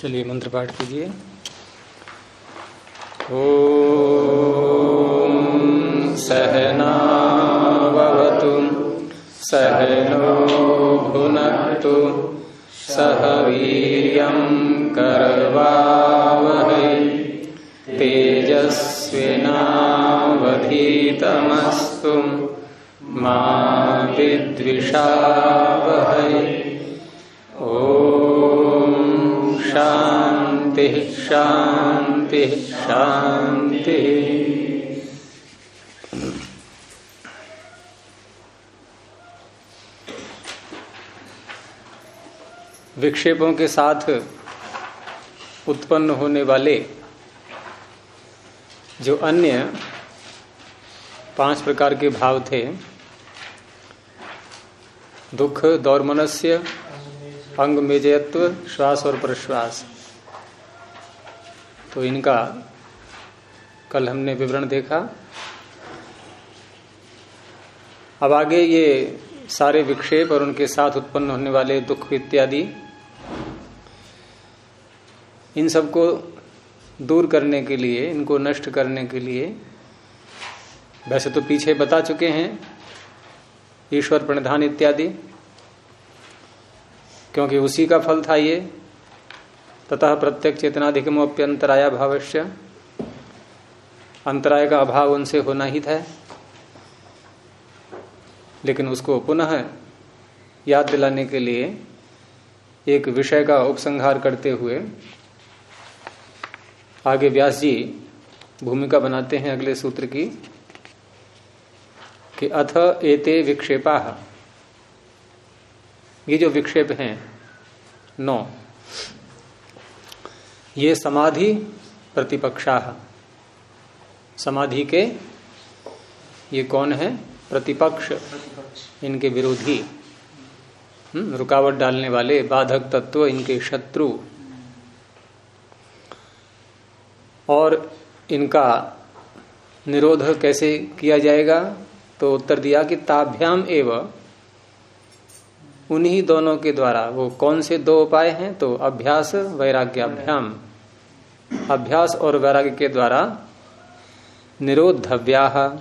चलिए मंत्र पाठ कीजिए। ओ सहनावतु सहनो भुनक्तु सह वीर्यं करवावहै। तेजस्विनावधीतमस्तु मा विद्विषावहै शांति शांति। विक्षेपों के साथ उत्पन्न होने वाले जो अन्य पाँच प्रकार के भाव थे, दुख, दौर्मनस्य अंग मेजयत्व श्वास और प्रश्वास। तो इनका कल हमने विवरण देखा। अब आगे ये सारे विक्षेप और उनके साथ उत्पन्न होने वाले दुख इत्यादि, इन सबको दूर करने के लिए, इनको नष्ट करने के लिए वैसे तो पीछे बता चुके हैं, ईश्वर, प्रणधान इत्यादि, क्योंकि उसी का फल था ये। तथा प्रत्येक चेतनाधिकमोप्यंतराया भावश्य अंतराय का अभाव उनसे होना ही था। लेकिन उसको पुनः याद दिलाने के लिए एक विषय का उपसंहार करते हुए आगे व्यास जी भूमिका बनाते हैं अगले सूत्र की कि अथ एते विक्षेपा। ये जो विक्षेप हैं, नौ। ये समाधि प्रतिपक्षा। समाधि के ये कौन है? प्रतिपक्ष। इनके विरोधी। रुकावट डालने वाले बाधक तत्व इनके शत्रु। और इनका निरोध कैसे किया जाएगा? तो उत्तर दिया कि ताभ्याम एवं उन्हीं दोनों के द्वारा। वो कौन से दो उपाय हैं? तो अभ्यास, वैराग्याभ्याम। अभ्यास और वैराग्य के द्वारा निरोधव्या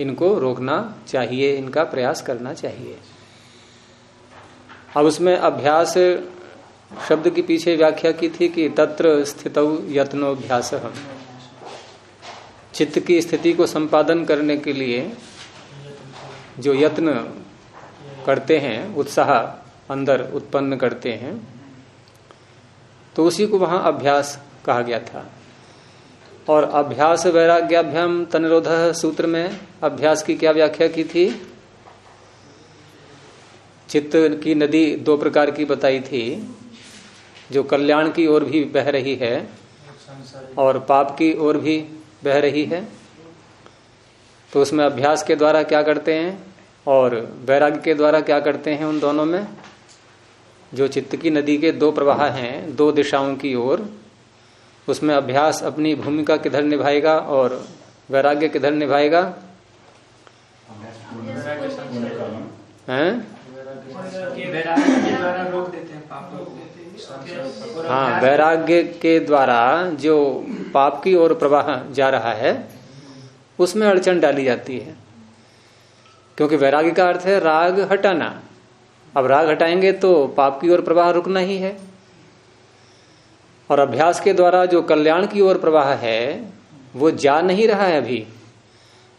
इनको रोकना चाहिए, इनका प्रयास करना चाहिए। अब उसमें अभ्यास शब्द के पीछे व्याख्या की थी कि तत्र स्थित यत्नोभ्यास। चित्त की स्थिति को संपादन करने के लिए जो यत्न करते हैं, उत्साह अंदर उत्पन्न करते हैं तो उसी को वहाँ अभ्यास कहा गया था। और अभ्यास वैराग्याभ्याम तनिरोध सूत्र में अभ्यास की क्या व्याख्या की थी? चित्त की नदी दो प्रकार की बताई थी, जो कल्याण की ओर भी बह रही है और पाप की ओर भी बह रही है। तो उसमें अभ्यास के द्वारा क्या करते हैं? और वैराग्य के द्वारा क्या करते हैं उन दोनों में? जो चित्त की नदी के दो प्रवाह हैं, दो दिशाओं की ओर, उसमें अभ्यास अपनी भूमिका किधर निभाएगा और वैराग्य किधर निभाएगा? हैं? हाँ वैराग्य के द्वारा जो पाप की ओर प्रवाह जा रहा है, उसमें अड़चन डाली जाती है। क्योंकि वैराग्य का अर्थ है राग हटाना। अब राग हटाएँगे तो पाप की ओर प्रवाह रुकना ही है। और अभ्यास के द्वारा जो कल्याण की ओर प्रवाह है, वो जा नहीं रहा है अभी।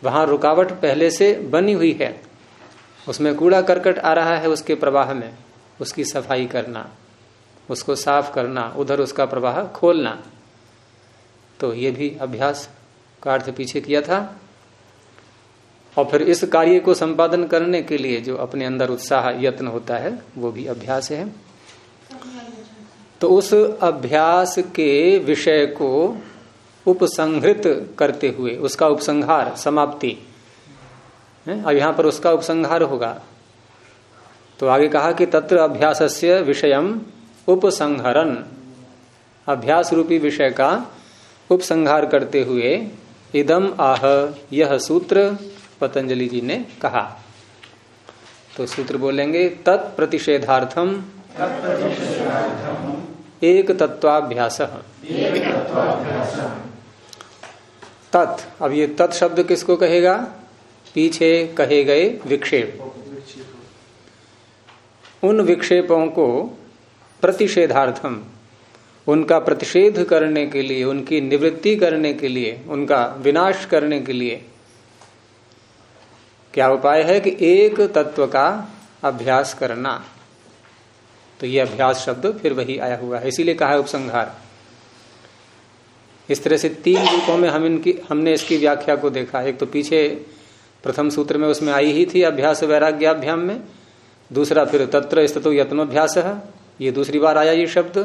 वहाँ रुकावट पहले से बनी हुई है। उसमें कूड़ा करकट आ रहा है उसके प्रवाह में। उसकी सफ़ाई करना, उसको साफ़ करना, उधर उसका प्रवाह खोलना। तो ये भी अभ्यास का अर्थ पीछे किया था। और फिर इस कार्य को संपादन करने के लिए जो अपने अंदर उत्साह, यत्न होता है, वो भी अभ्यास है। तो उस अभ्यास के विषय को उपसंहृत करते हुए, उसका उपसंहार, समाप्ति अब यहाँ पर उसका उपसंहार होगा। तो आगे कहा कि तत्र अभ्यास विषय उपसंहरन। अभ्यास रूपी विषय का उपसंहार करते हुए, इदम आह, यह सूत्र पतंजलि जी ने कहा। तो सूत्र बोलेंगे तत्प्रतिषेधार्थम एक तत्वाभ्यास तत्, अब ये तत् शब्द किसको कहेगा? पीछे कहे गए विक्षेप। उन विक्षेपों को प्रतिषेधार्थम उनका प्रतिषेध करने के लिए, उनकी निवृत्ति करने के लिए, उनका विनाश करने के लिए क्या उपाय है कि एक तत्व का अभ्यास करना? तो यह अभ्यास शब्द फिर वही आया हुआ है, इसीलिए कहा है उपसंहार। इस तरह से तीन रूपों में हम इनकी, हमने इसकी व्याख्या को देखा। एक तो पीछे प्रथम सूत्र में उसमें आई ही थी अभ्यास वैराग्याभ्याम में, दूसरा फिर तत्र स्तो यत्नोभ्यास है ये दूसरी बार आया ये शब्द,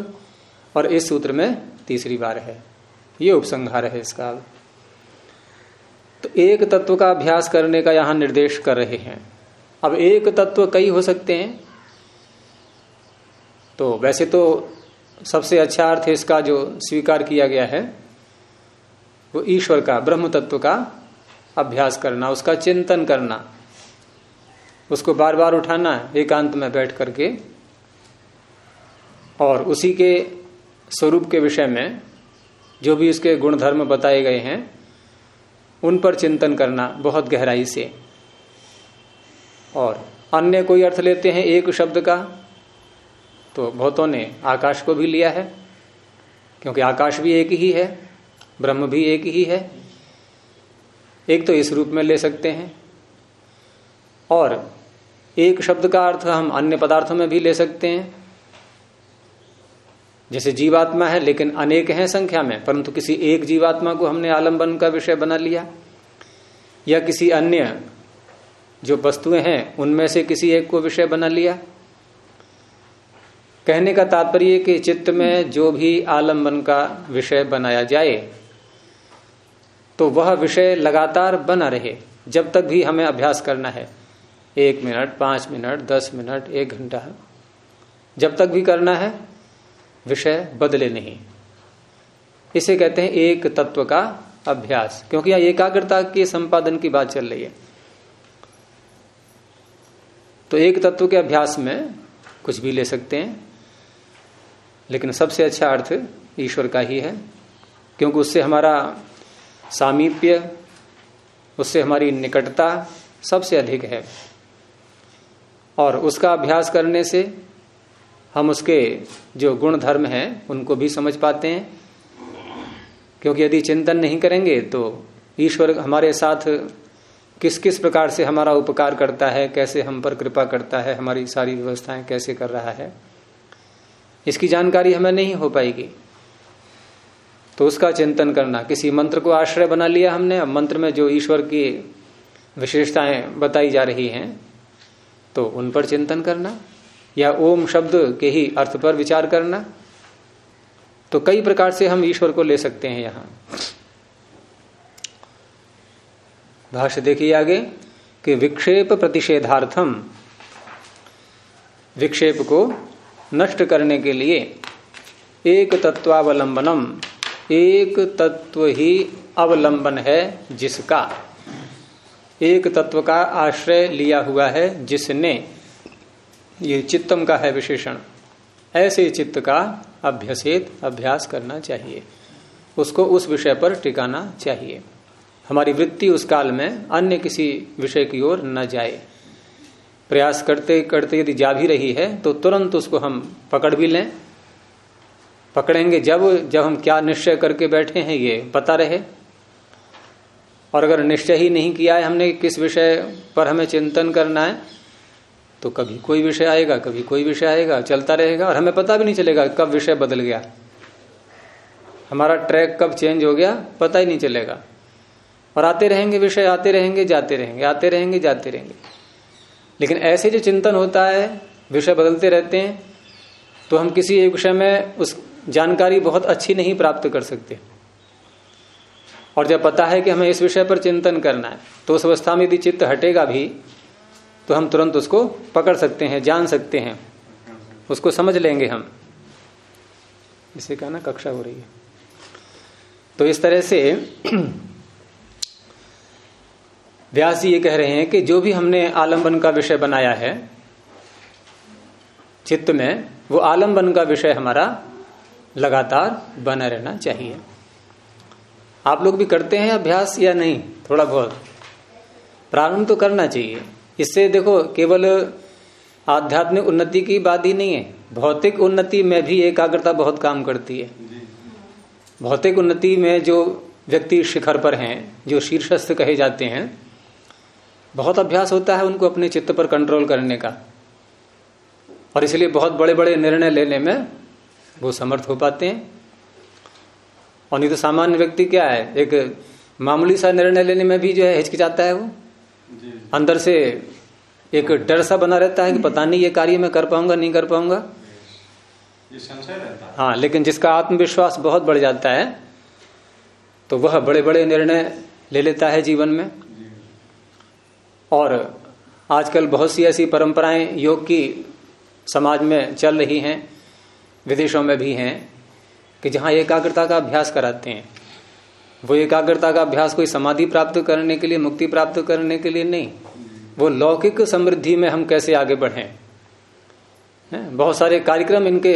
और इस सूत्र में तीसरी बार है। ये उपसंहार है इसका। तो एक तत्व का अभ्यास करने का यहाँ निर्देश कर रहे हैं। अब एक तत्व कई हो सकते हैं। तो वैसे तो सबसे अच्छा अर्थ इसका जो स्वीकार किया गया है, वो ईश्वर का, ब्रह्म तत्व का अभ्यास करना, उसका चिंतन करना, उसको बार बार उठाना, एकांत में बैठ करके, और उसी के स्वरूप के विषय में जो भी उसके गुण धर्म बताए गए हैं उन पर चिंतन करना बहुत गहराई से। और अन्य कोई अर्थ लेते हैं एक शब्द का तो बहुतों ने आकाश को भी लिया है, क्योंकि आकाश भी एक ही है, ब्रह्म भी एक ही है। एक तो इस रूप में ले सकते हैं। और एक शब्द का अर्थ हम अन्य पदार्थों में भी ले सकते हैं। जैसे जीवात्मा है, लेकिन अनेक हैं संख्या में, परंतु किसी एक जीवात्मा को हमने आलंबन का विषय बना लिया। या किसी अन्य जो वस्तुएँ हैं, उनमें से किसी एक को विषय बना लिया। कहने का तात्पर्य कि चित्त में जो भी आलंबन का विषय बनाया जाए तो वह विषय लगातार बना रहे, जब तक भी हमें अभ्यास करना है। एक मिनट, पाँच मिनट, दस मिनट, एक घंटा, जब तक भी करना है विषय बदले नहीं। इसे कहते हैं एक तत्व का अभ्यास। क्योंकि यहाँ एकाग्रता के संपादन की बात चल रही है। तो एक तत्व के अभ्यास में कुछ भी ले सकते हैं। लेकिन सबसे अच्छा अर्थ ईश्वर का ही है। क्योंकि उससे हमारा सामीप्य, उससे हमारी निकटता सबसे अधिक है। और उसका अभ्यास करने से हम उसके जो गुण धर्म हैं, उनको भी समझ पाते हैं। क्योंकि यदि चिंतन नहीं करेंगे तो ईश्वर हमारे साथ किस किस प्रकार से हमारा उपकार करता है, कैसे हम पर कृपा करता है, हमारी सारी व्यवस्थाएँ कैसे कर रहा है, इसकी जानकारी हमें नहीं हो पाएगी। तो उसका चिंतन करना, किसी मंत्र को आश्रय बना लिया हमने, अब मंत्र में जो ईश्वर की विशेषताएँ बताई जा रही हैं तो उन पर चिंतन करना। या ओम शब्द के ही अर्थ पर विचार करना तो कई प्रकार से हम ईश्वर को ले सकते हैं यहाँ। भाष्य देखिए आगे कि विक्षेप प्रतिषेधार्थम, विक्षेप को नष्ट करने के लिए एक तत्वावलंबनम, एक तत्व ही अवलंबन है जिसका, एक तत्व का आश्रय लिया हुआ है जिसने ये चित्तम का है विशेषण। ऐसे चित्त का अभ्यसित अभ्यास करना चाहिए। उसको उस विषय पर टिकाना चाहिए। हमारी वृत्ति उस काल में अन्य किसी विषय की ओर न जाए। प्रयास करते करते यदि जा भी रही है तो तुरंत उसको हम पकड़ भी लें। पकड़ेंगे जब जब हम क्या निश्चय करके बैठे हैं, ये पता रहे। और अगर निश्चय ही नहीं किया है हमने, किस विषय पर हमें चिंतन करना है तो कभी कोई विषय आएगा, कभी कोई विषय आएगा, चलता रहेगा और हमें पता भी नहीं चलेगा कब विषय बदल गया। हमारा ट्रैक कब चेंज हो गया, पता ही नहीं चलेगा। और आते रहेंगे विषय, आते रहेंगे, जाते रहेंगे, आते रहेंगे, जाते रहेंगे। लेकिन ऐसे जो चिंतन होता है, विषय बदलते रहते हैं तो हम किसी एक विषय में उस जानकारी बहुत अच्छी नहीं प्राप्त कर सकते। और जब पता है कि हमें इस विषय पर चिंतन करना है तो उस अवस्था में यदि चित्त हटेगा भी। तो हम तुरंत उसको पकड़ सकते हैं, जान सकते हैं। उसको समझ लेंगे हम। इसे कहा ना, कक्षा हो रही है। तो इस तरह से व्यास ये कह रहे हैं कि जो भी हमने आलंबन का विषय बनाया है, चित्त में, वो आलंबन का विषय हमारा लगातार बना रहना चाहिए। आप लोग भी करते हैं अभ्यास या नहीं? थोड़ा बहुत। प्रारंभ तो करना चाहिए। इससे देखो केवल आध्यात्मिक उन्नति की बात ही नहीं है। भौतिक उन्नति में भी एकाग्रता बहुत काम करती है। भौतिक उन्नति में जो व्यक्ति शिखर पर हैं जो शीर्षस्थ कहे जाते हैं बहुत अभ्यास होता है उनको अपने चित्त पर कंट्रोल करने का। और इसलिए बहुत बड़े बड़े निर्णय लेने में वो समर्थ हो पाते हैं। और नहीं तो सामान्य व्यक्ति क्या है एक मामूली सा निर्णय लेने में भी जो है हिचकिचाता है वो। अंदर से एक डर सा बना रहता है कि पता नहीं ये कार्य मैं कर पाऊँगा नहीं कर पाऊँगा। है। हाँ लेकिन जिसका आत्मविश्वास बहुत बढ़ जाता है तो वह बड़े बड़े निर्णय ले लेता है जीवन में। और आजकल बहुत सी ऐसी परंपराएँ योग की समाज में चल रही हैं विदेशों में भी हैं कि जहाँ एकाग्रता का अभ्यास कराते हैं। वो एकाग्रता का अभ्यास कोई समाधि प्राप्त करने के लिए मुक्ति प्राप्त करने के लिए नहीं। वो लौकिक समृद्धि में हम कैसे आगे बढ़े? बहुत सारे कार्यक्रम इनके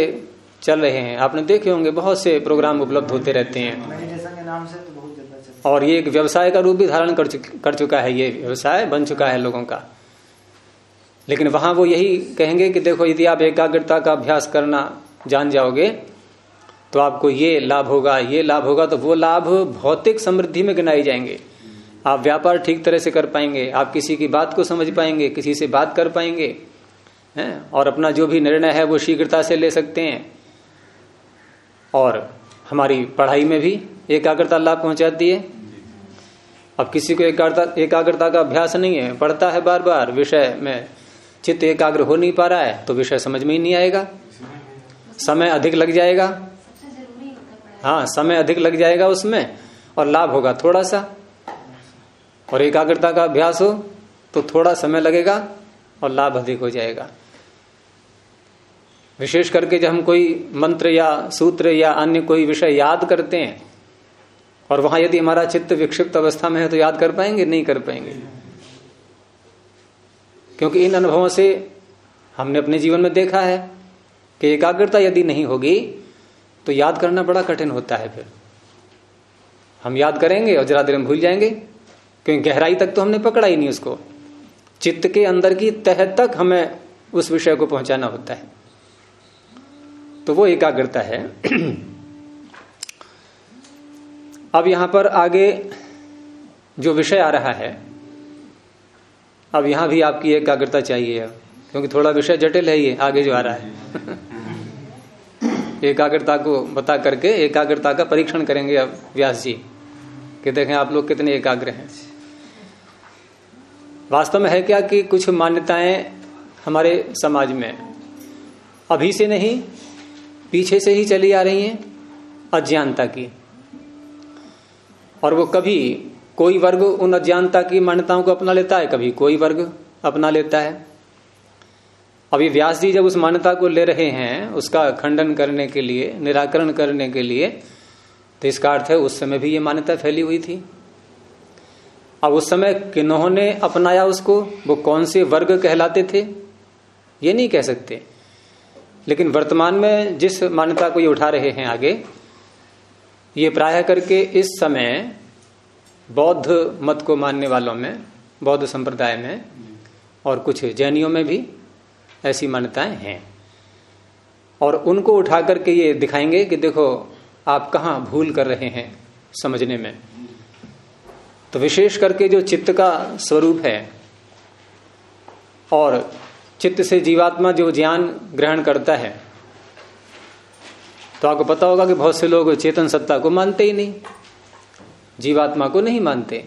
चल रहे हैं। आपने देखे होंगे बहुत से प्रोग्राम उपलब्ध होते रहते हैं। मेडिटेशन के नाम से तो बहुत ज़्यादा चलता और ये एक व्यवसाय का रूप भी धारण कर चुक, कर चुका है। ये व्यवसाय बन चुका है लोगों का। लेकिन वहाँ वो यही कहेंगे कि देखो यदि आप एकाग्रता का अभ्यास करना जान जाओगे तो आपको ये लाभ होगा, ये लाभ होगा तो वो लाभ भौतिक समृद्धि में गिनाए जाएँगे। आप व्यापार ठीक तरह से कर पाएँगे, आप किसी की बात को समझ पाएँगे, किसी से बात कर पाएँगे, हैं? और अपना जो भी निर्णय है वो शीघ्रता से ले सकते हैं। और हमारी पढ़ाई में भी एकाग्रता लाभ पहुंचाती है। अब किसी को एकाग्रता एकाग्रता का अभ्यास नहीं है, पढ़ता है बार बार विषय में चित्त एकाग्र हो नहीं पा रहा है तो विषय समझ में ही नहीं आएगा। समय अधिक लग जाएगा हाँ समय अधिक लग जाएगा उसमें और लाभ होगा थोड़ा सा। और एकाग्रता का अभ्यास हो तो थोड़ा समय लगेगा और लाभ अधिक हो जाएगा। विशेष करके जब हम कोई मंत्र या सूत्र या अन्य कोई विषय याद करते हैं और वहाँ यदि हमारा चित्त विक्षिप्त अवस्था में है तो याद कर पाएँगे? नहीं कर पाएँगे। क्योंकि इन अनुभवों से हमने अपने जीवन में देखा है कि एकाग्रता यदि नहीं होगी तो याद करना बड़ा कठिन होता है फिर। हम याद करेंगे और जरा देर में भूल जाएँगे, क्योंकि गहराई तक तो हमने पकड़ा ही नहीं उसको। चित्त के अंदर की तह तक हमें उस विषय को पहुंचाना होता है। तो वो एकाग्रता है। अब यहाँ पर आगे जो विषय आ रहा है, अब यहाँ भी आपकी एकाग्रता चाहिए, क्योंकि थोड़ा विषय जटिल है ये, आगे जो आ रहा है। एकाग्रता को बता करके एकाग्रता का परीक्षण करेंगे अब व्यास जी। कि देखें आप लोग कितने एकाग्र हैं। वास्तव में है क्या कि कुछ मान्यताएँ हमारे समाज में अभी से नहीं, पीछे से ही चली आ रही हैं, अज्ञानता की। और वो कभी कोई वर्ग उन अज्ञानता की मान्यताओं को अपना लेता है, कभी कोई वर्ग अपना लेता है। अभी व्यास जी जब उस मान्यता को ले रहे हैं, उसका खंडन करने के लिए, निराकरण करने के लिए तो इसका अर्थ है उस समय भी ये मान्यता फैली हुई थी। अब उस समय किन्होंने अपनाया उसको? वो कौन से वर्ग कहलाते थे? ये नहीं कह सकते। लेकिन वर्तमान में जिस मान्यता को ये उठा रहे हैं आगे, ये प्राय करके इस समय बौद्ध मत को मानने वालों में, बौद्ध संप्रदाय में और कुछ जैनियों में भी ऐसी मान्यताएँ हैं। और उनको उठा करके ये दिखाएँगे कि देखो, आप कहा भूल कर रहे हैं समझने में। तो विशेष करके जो चित्त का स्वरूप है, और चित्त से जीवात्मा जो ज्ञान ग्रहण करता है तो आपको पता होगा कि बहुत से लोग चेतन सत्ता को मानते ही नहीं, जीवात्मा को नहीं मानते।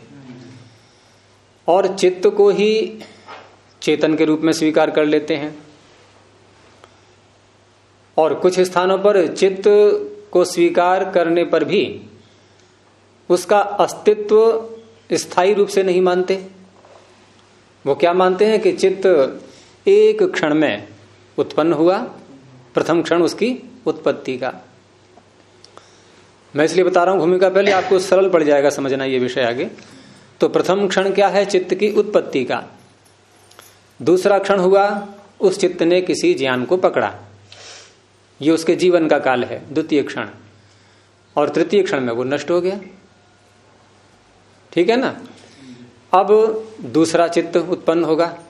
और चित्त को ही चेतन के रूप में स्वीकार कर लेते हैं। और कुछ स्थानों पर चित्त को स्वीकार करने पर भी उसका अस्तित्व स्थायी रूप से नहीं मानते। वो क्या मानते हैं कि चित्त एक क्षण में उत्पन्न हुआ, प्रथम क्षण उसकी उत्पत्ति का। मैं इसलिए बता रहा हूँ, भूमिका पहले आपको सरल पड़ जाएगा समझना ये विषय आगे। तो प्रथम क्षण क्या है? चित्त की उत्पत्ति का। दूसरा क्षण हुआ, उस चित्त ने किसी ज्ञान को पकड़ा। ये उसके जीवन का काल है, द्वितीय क्षण। और तृतीय क्षण में वो नष्ट हो गया। ठीक है ना? अब दूसरा चित्त उत्पन्न होगा।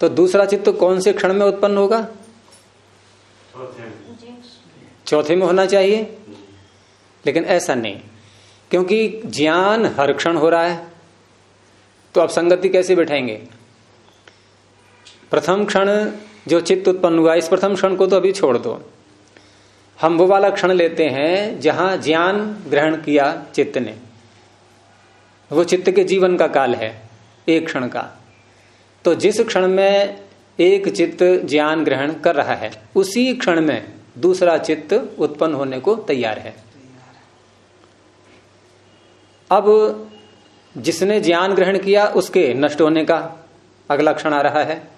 तो दूसरा चित्त कौन से क्षण में उत्पन्न होगा? चौथे में होना चाहिए। लेकिन ऐसा नहीं, क्योंकि ज्ञान हर क्षण हो रहा है। तो आप संगति कैसे बैठाएँगे प्रथम क्षण जो चित्त उत्पन्न हुआ, इस प्रथम क्षण को तो अभी छोड़ दो। हम वो वाला क्षण लेते हैं जहाँ ज्ञान ग्रहण किया चित्त ने। वो चित्त के जीवन का काल है, एक क्षण का। तो जिस क्षण में एक चित्त ज्ञान ग्रहण कर रहा है, उसी क्षण में दूसरा चित्त उत्पन्न होने को तैयार है। अब जिसने ज्ञान ग्रहण किया, उसके नष्ट होने का अगला क्षण आ रहा है।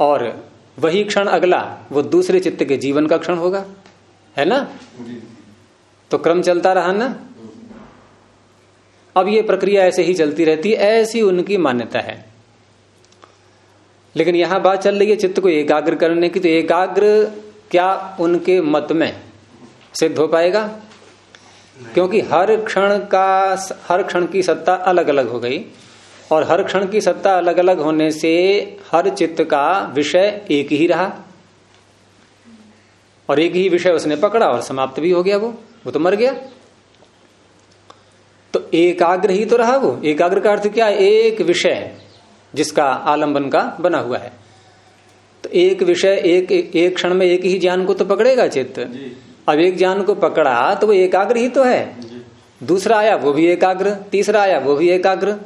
और वही क्षण अगला वो दूसरे चित्त के जीवन का क्षण होगा। है ना? तो क्रम चलता रहा ना? अब ये प्रक्रिया ऐसे ही चलती रहती है ऐसी उनकी मान्यता है। लेकिन यहाँ बात चल रही है चित्त को एकाग्र करने की तो एकाग्र क्या उनके मत में सिद्ध हो पाएगा? क्योंकि हर क्षण का हर क्षण की सत्ता अलग अलग हो गई। और हर क्षण की सत्ता अलग अलग होने से हर चित्त का विषय एक ही रहा। और एक ही विषय उसने पकड़ा और समाप्त भी हो गया वो वो तो मर गया। तो एकाग्र ही तो रहा वो। एकाग्र का अर्थ क्या? एक विषय जिसका आलंबन का बना हुआ है। तो एक विषय एक एक क्षण में एक ही ज्ञान को तो पकड़ेगा चित्त। अब एक ज्ञान को पकड़ा तो वो एकाग्र ही तो है। दूसरा आया वो भी एकाग्र तीसरा आया वो भी एकाग्र।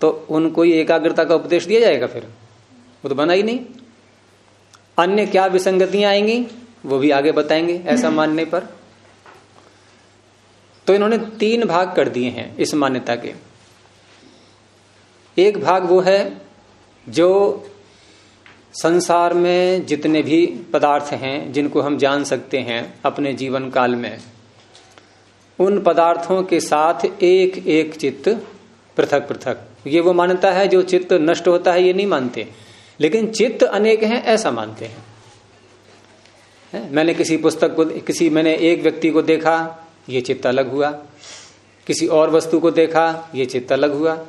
तो उनको ही एकाग्रता का उपदेश दिया जाएगा फिर। वो तो बना ही नहीं। अन्य क्या विसंगतियाँ आएँगी, वो भी आगे बताएँगे ऐसा मानने पर। तो इन्होंने तीन भाग कर दिए हैं इस मान्यता के। एक भाग वो है जो संसार में जितने भी पदार्थ हैं, जिनको हम जान सकते हैं अपने जीवन काल में, उन पदार्थों के साथ एक एक चित्त पृथक पृथक। ये वो मान्यता है, जो चित्त नष्ट होता है, ये नहीं मानते। लेकिन चित्त अनेक हैं, ऐसा मानते हैं। है? मैंने किसी पुस्तक को, किसी, मैंने एक व्यक्ति को देखा, ये चित्त अलग हुआ। किसी और वस्तु को देखा, ये चित्त अलग हुआ।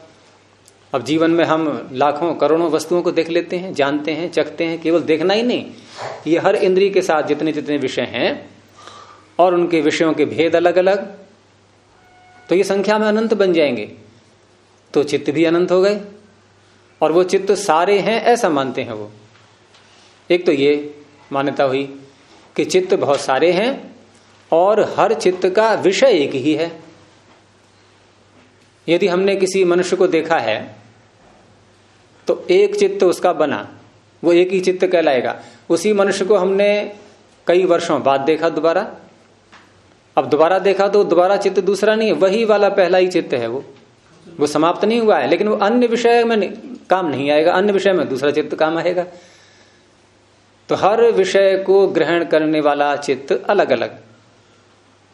अब जीवन में हम लाखों, करोड़ों वस्तुओं को देख लेते हैं, जानते हैं, चखते हैं, केवल देखना ही नहीं। ये हर इंद्री के साथ जितने जितने विषय हैं, और उनके विषयों के भेद अलग अलग तो ये संख्या में अनंत बन जाएँगे। तो चित्त भी अनंत हो गए। और वो चित्त सारे हैं, ऐसा मानते हैं वो। एक तो ये मान्यता हुई कि चित्त बहुत सारे हैं और हर चित्त का विषय एक ही है। यदि हमने किसी मनुष्य को देखा है तो एक चित्त उसका बना, वो एक ही चित्त कहलाएगा। उसी मनुष्य को हमने कई वर्षों बाद देखा दोबारा। अब दोबारा देखा तो दोबारा चित्त दूसरा नहीं है, वही वाला पहला ही चित्त है वो। वो समाप्त नहीं हुआ है, लेकिन वो अन्य विषय में काम नहीं आएगा, अन्य विषय में दूसरा चित्त काम आएगा। तो हर विषय को ग्रहण करने वाला चित्त अलग अलग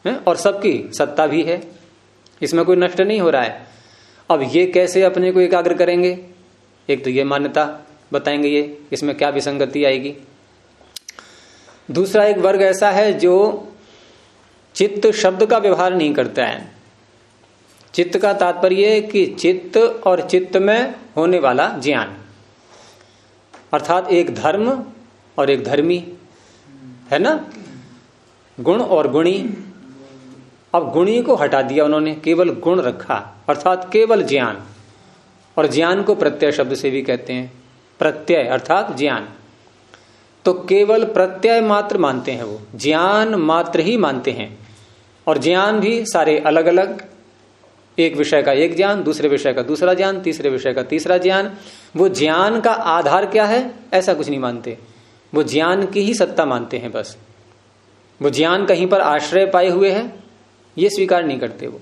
है, और सबकी सत्ता भी है। इसमें कोई नष्ट नहीं हो रहा है। अब ये कैसे अपने को एकाग्र करेंगे? एक तो ये मान्यता बताएँगे ये, इसमें क्या विसंगति आएगी। दूसरा एक वर्ग ऐसा है जो चित्त शब्द का व्यवहार नहीं करता है। चित्त का तात्पर्य कि चित्त और चित्त में होने वाला ज्ञान। अर्थात एक धर्म और एक धर्मी। है ना? गुण और गुणी। अब गुणी को हटा दिया उन्होंने, केवल गुण रखा। अर्थात केवल ज्ञान। और ज्ञान को प्रत्यय शब्द से भी कहते हैं। प्रत्यय, अर्थात ज्ञान। तो केवल प्रत्यय मात्र मानते हैं वो। ज्ञान मात्र ही मानते हैं। और ज्ञान भी सारे अलग अलग एक विषय का एक ज्ञान, दूसरे विषय का दूसरा ज्ञान, तीसरे विषय का तीसरा ज्ञान। वो ज्ञान का आधार क्या है? ऐसा कुछ नहीं मानते। वो ज्ञान की ही सत्ता मानते हैं बस। वो ज्ञान कहीं पर आश्रय पाए हुए है, ये स्वीकार नहीं करते वो।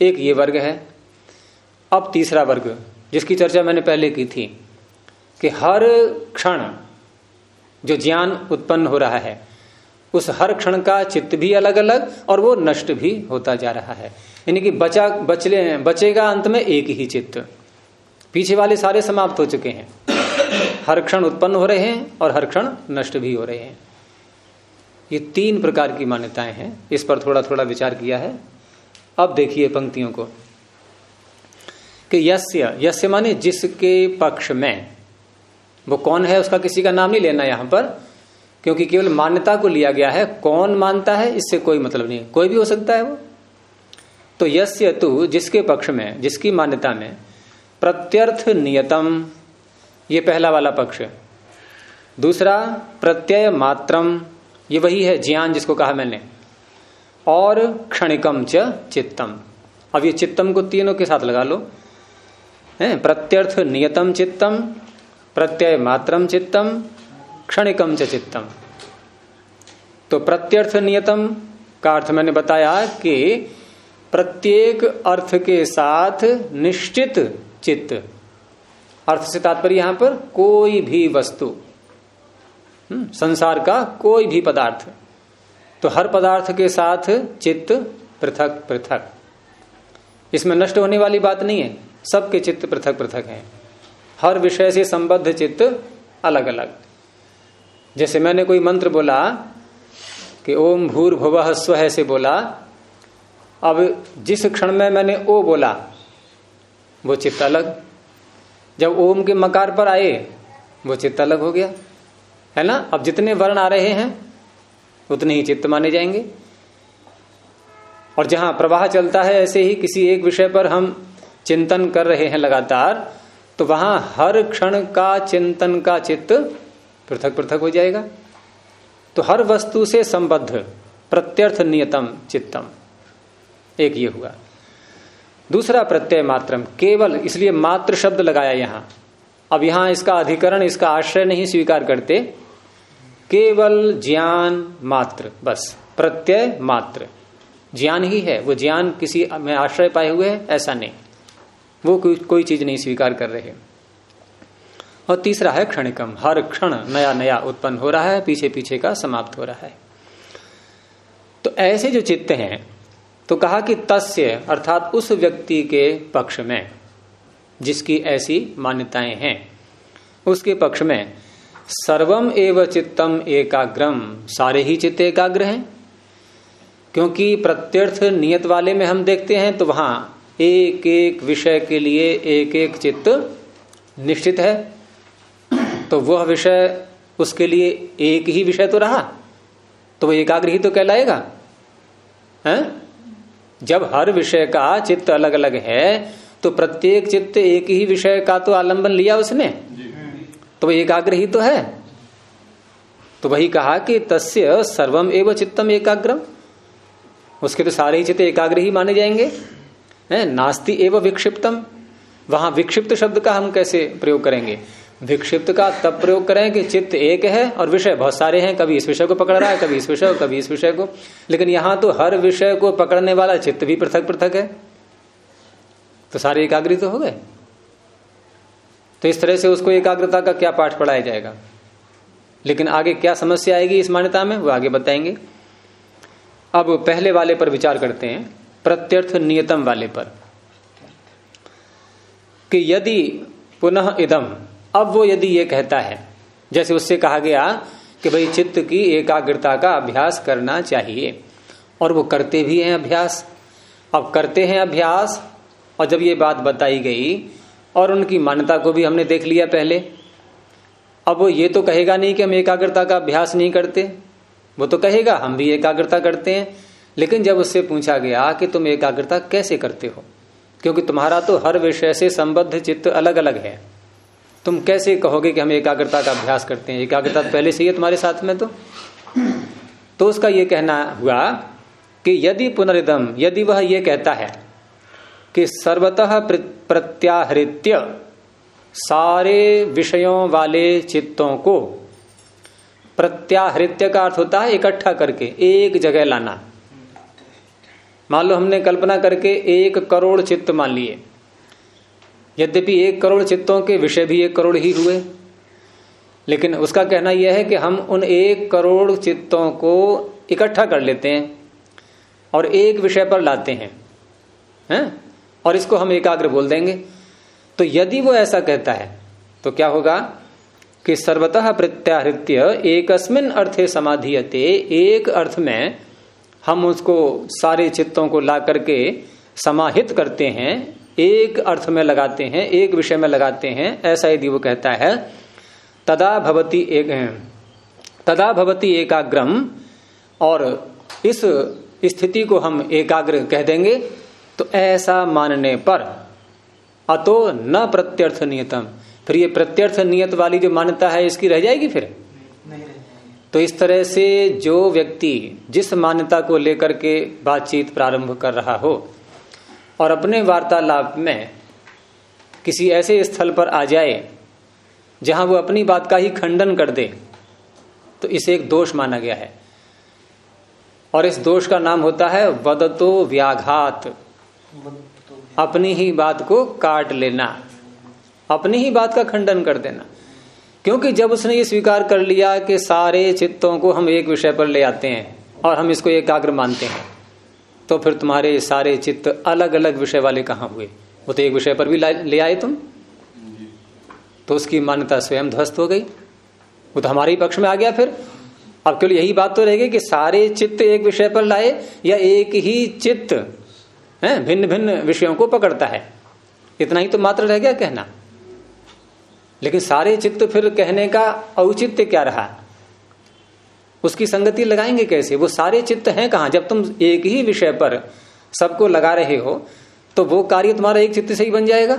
एक ये वर्ग है, अब तीसरा वर्ग, जिसकी चर्चा मैंने पहले की थी, कि हर क्षण जो ज्ञान उत्पन्न हो रहा है, उस हर क्षण का चित्त भी अलग अलग और वो नष्ट भी होता जा रहा है। यानी कि बचा, बचले बचेगा अंत में एक ही चित्त। पीछे वाले सारे समाप्त हो चुके हैं। हर क्षण उत्पन्न हो रहे हैं और हर क्षण नष्ट भी हो रहे हैं। ये तीन प्रकार की मान्यताएँ हैं। इस पर थोड़ा थोड़ा विचार किया है। अब देखिए पंक्तियों को। कि यस्य यस्य माने जिसके पक्ष में। वो कौन है, उसका किसी का नाम नहीं लेना यहाँ पर, क्योंकि केवल मान्यता को लिया गया है। कौन मानता है, इससे कोई मतलब नहीं। कोई भी हो सकता है वो। तो यस्य तु जिसके पक्ष में, जिसकी मान्यता में प्रत्यर्थ नियतम ये पहला वाला पक्ष। दूसरा प्रत्यय मात्रम ये वही है ज्ञान जिसको कहा मैंने। और क्षणिकम च चित्तम। अब ये चित्तम को तीनों के साथ लगा लो। है प्रत्यर्थ नियतम चित्तम प्रत्यय मात्रम चित्तम, क्षणिकम च चित्तम। तो प्रत्यर्थ नियतम का अर्थ मैंने बताया कि प्रत्येक अर्थ के साथ निश्चित चित्त। अर्थ से तात्पर्य यहाँ पर कोई भी वस्तु हम्म, संसार का कोई भी पदार्थ तो हर पदार्थ के साथ चित्त पृथक पृथक। इसमें नष्ट होने वाली बात नहीं है सबके चित्त पृथक पृथक हैं। हर विषय से संबद्ध चित्त अलग अलग जैसे मैंने कोई मंत्र बोला कि ओम भूर भुव स्व से बोला अब जिस क्षण में मैंने ओ बोला, वो चित्त अलग। जब ओम के मकार पर आए, वो चित्त अलग हो गया। है ना? अब जितने वर्ण आ रहे हैं, उतने ही चित्त माने जाएँगे। और जहाँ प्रवाह चलता है, ऐसे ही किसी एक विषय पर हम चिंतन कर रहे हैं लगातार तो वहाँ हर क्षण का चिंतन का चित्त पृथक पृथक हो जाएगा। तो हर वस्तु से संबद्ध, प्रत्यर्थ नियतम चित्तम। एक ये हुआ। दूसरा प्रत्यय मात्रम, केवल इसलिए मात्र शब्द लगाया यहाँ। अब यहाँ इसका अधिकरण, इसका आश्रय नहीं स्वीकार करते। केवल ज्ञान मात्र, बस, प्रत्यय मात्र। ज्ञान ही है, वो ज्ञान किसी में आश्रय पाए हुए है, ऐसा नहीं। वो कोई कोई चीज़ नहीं स्वीकार कर रहे। और तीसरा है क्षणिकम, हर क्षण नया नया उत्पन्न हो रहा है पीछे पीछे का समाप्त हो रहा है। तो ऐसे जो चित्त हैं तो कहा कि तस्य अर्थात उस व्यक्ति के पक्ष में, जिसकी ऐसी मान्यताएँ हैं। उसके पक्ष में, सर्वम एव चित्तम एकाग्रम, सारे ही चित्त एकाग्र हैं। क्योंकि प्रत्यर्थ नियत वाले में हम देखते हैं तो वहाँ एक एक विषय के लिए एक एक चित्त निश्चित है। तो वह विषय उसके लिए एक ही विषय तो रहा तो वह एकाग्र ही तो कहलाएगा। है? जब हर विषय का चित्त अलग अलग है तो प्रत्येक चित्त एक ही विषय का तो आलंबन लिया उसने। तो वह एकाग्र ही तो है। तो वही कहा कि तस्य सर्वम एवं चित्तम एकाग्रम। उसके तो सारे ही चित्त एकाग्र ही माने जाएँगे। नास्ति एवं विक्षिप्तम। वहाँ विक्षिप्त शब्द का हम कैसे प्रयोग करेंगे? विक्षिप्त का तब प्रयोग करें कि चित्त एक है और विषय बहुत सारे हैं। कभी इस विषय को पकड़ रहा है, कभी इस विषय को, कभी इस विषय को। लेकिन यहाँ तो हर विषय को पकड़ने वाला चित्त भी पृथक पृथक है। तो सारे एकाग्रित हो गए। तो इस तरह से उसको एकाग्रता का क्या पाठ पढ़ाया जाएगा? लेकिन आगे क्या समस्या आएगी इस मान्यता में, वो आगे बताएँगे। अब पहले वाले पर विचार करते हैं। प्रत्यर्थ नियतम वाले पर। कि यदि पुनः इदम अब वो यदि ये कहता है, जैसे उससे कहा गया कि भाई चित्त की एकाग्रता का अभ्यास करना चाहिए, और वो करते भी हैं अभ्यास। अब करते हैं अभ्यास, और जब ये बात बताई गई, और उनकी मान्यता को भी हमने देख लिया पहले, अब वो ये तो कहेगा नहीं कि हम एकाग्रता का अभ्यास नहीं करते। वो तो कहेगा, हम भी एकाग्रता करते हैं। लेकिन जब उससे पूछा गया कि तुम एकाग्रता कैसे करते हो, क्योंकि तुम्हारा तो हर विषय से संबद्ध चित्त अलग अलग है। तुम कैसे कहोगे कि हम एकाग्रता का अभ्यास करते हैं? एकाग्रता तो पहले से ही है तुम्हारे साथ में तो। तो उसका यह कहना हुआ कि यदि पुनरिदम, यदि वह यह कहता है कि सर्वतः प्रत्याहृत्य सारे विषयों वाले चित्तों को प्रत्याहृत्य का अर्थ होता है इकट्ठा करके, एक जगह लाना। मान लो हमने कल्पना करके एक करोड़ चित्त मान लिए। यद्यपि एक करोड़ चित्तों के विषय भी एक करोड़ ही हुए। लेकिन उसका कहना यह है कि हम उन एक करोड़ चित्तों को इकट्ठा कर लेते हैं और एक विषय पर लाते हैं। हैं? और इसको हम एकाग्र बोल देंगे। तो यदि वो ऐसा कहता है तो क्या होगा कि सर्वतः प्रत्याहृत्य एकस्मिन अर्थे समाधियते, एक अर्थ में हम उसको सारे चित्तों को ला करके समाहित करते हैं एक अर्थ में लगाते हैं एक विषय में लगाते हैं ऐसा यदि वो कहता है तदा भवती एक तदा भवती एकाग्रम और इस स्थिति को हम एकाग्र कह देंगे तो ऐसा मानने पर अतो न प्रत्यर्थ नियतम। फिर ये प्रत्यर्थ नियत वाली जो मान्यता है इसकी रह जाएगी फिर? नहीं तो इस तरह से जो व्यक्ति जिस मान्यता को लेकर के बातचीत प्रारंभ कर रहा हो और अपने वार्तालाप में किसी ऐसे स्थल पर आ जाए जहाँ वो अपनी बात का ही खंडन कर दे तो इसे एक दोष माना गया है। और इस दोष का नाम होता है वदतो व्याघात। अपनी ही बात को काट लेना, अपनी ही बात का खंडन कर देना। क्योंकि जब उसने ये स्वीकार कर लिया कि सारे चित्तों को हम एक विषय पर ले आते हैं और हम इसको एकाग्र मानते हैं तो फिर तुम्हारे सारे चित्त अलग अलग विषय वाले कहाँ हुए? वो तो एक विषय पर भी ले आए तुम? तो उसकी मान्यता स्वयं ध्वस्त हो गई। वो तो हमारे ही पक्ष में आ गया फिर। अब केवल यही बात तो रहेगी कि सारे चित्त एक विषय पर लाए या एक ही चित्त है भिन्न भिन्न विषयों को पकड़ता है। इतना ही तो मात्र रह गया कहना। लेकिन सारे चित्त फिर कहने का औचित्य क्या रहा? उसकी संगति लगाएँगे कैसे? वो सारे चित्त हैं कहाँ? जब तुम एक ही विषय पर सबको लगा रहे हो तो वो कार्य तुम्हारा एक चित्त से ही बन जाएगा।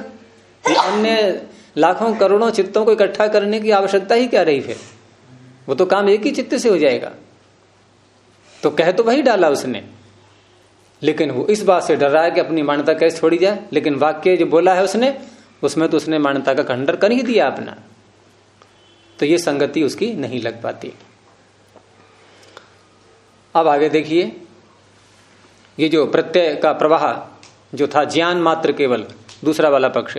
अन्य लाखों, करोड़ों चित्तों को इकट्ठा करने की आवश्यकता ही क्या रही फिर? वो तो काम एक ही चित्त से हो जाएगा। तो कह तो वही डाला उसने। लेकिन वो इस बात से डर रहा है कि अपनी मान्यता कैसे छोड़ी जाए। लेकिन वाक्य जो बोला है उसने, उसमें तो उसने मान्यता का खंडन कर ही दिया अपना। तो ये संगति उसकी नहीं लग पाती। अब आगे देखिए। ये जो प्रत्यय का प्रवाह जो था, ज्ञान मात्र केवल दूसरा वाला पक्ष।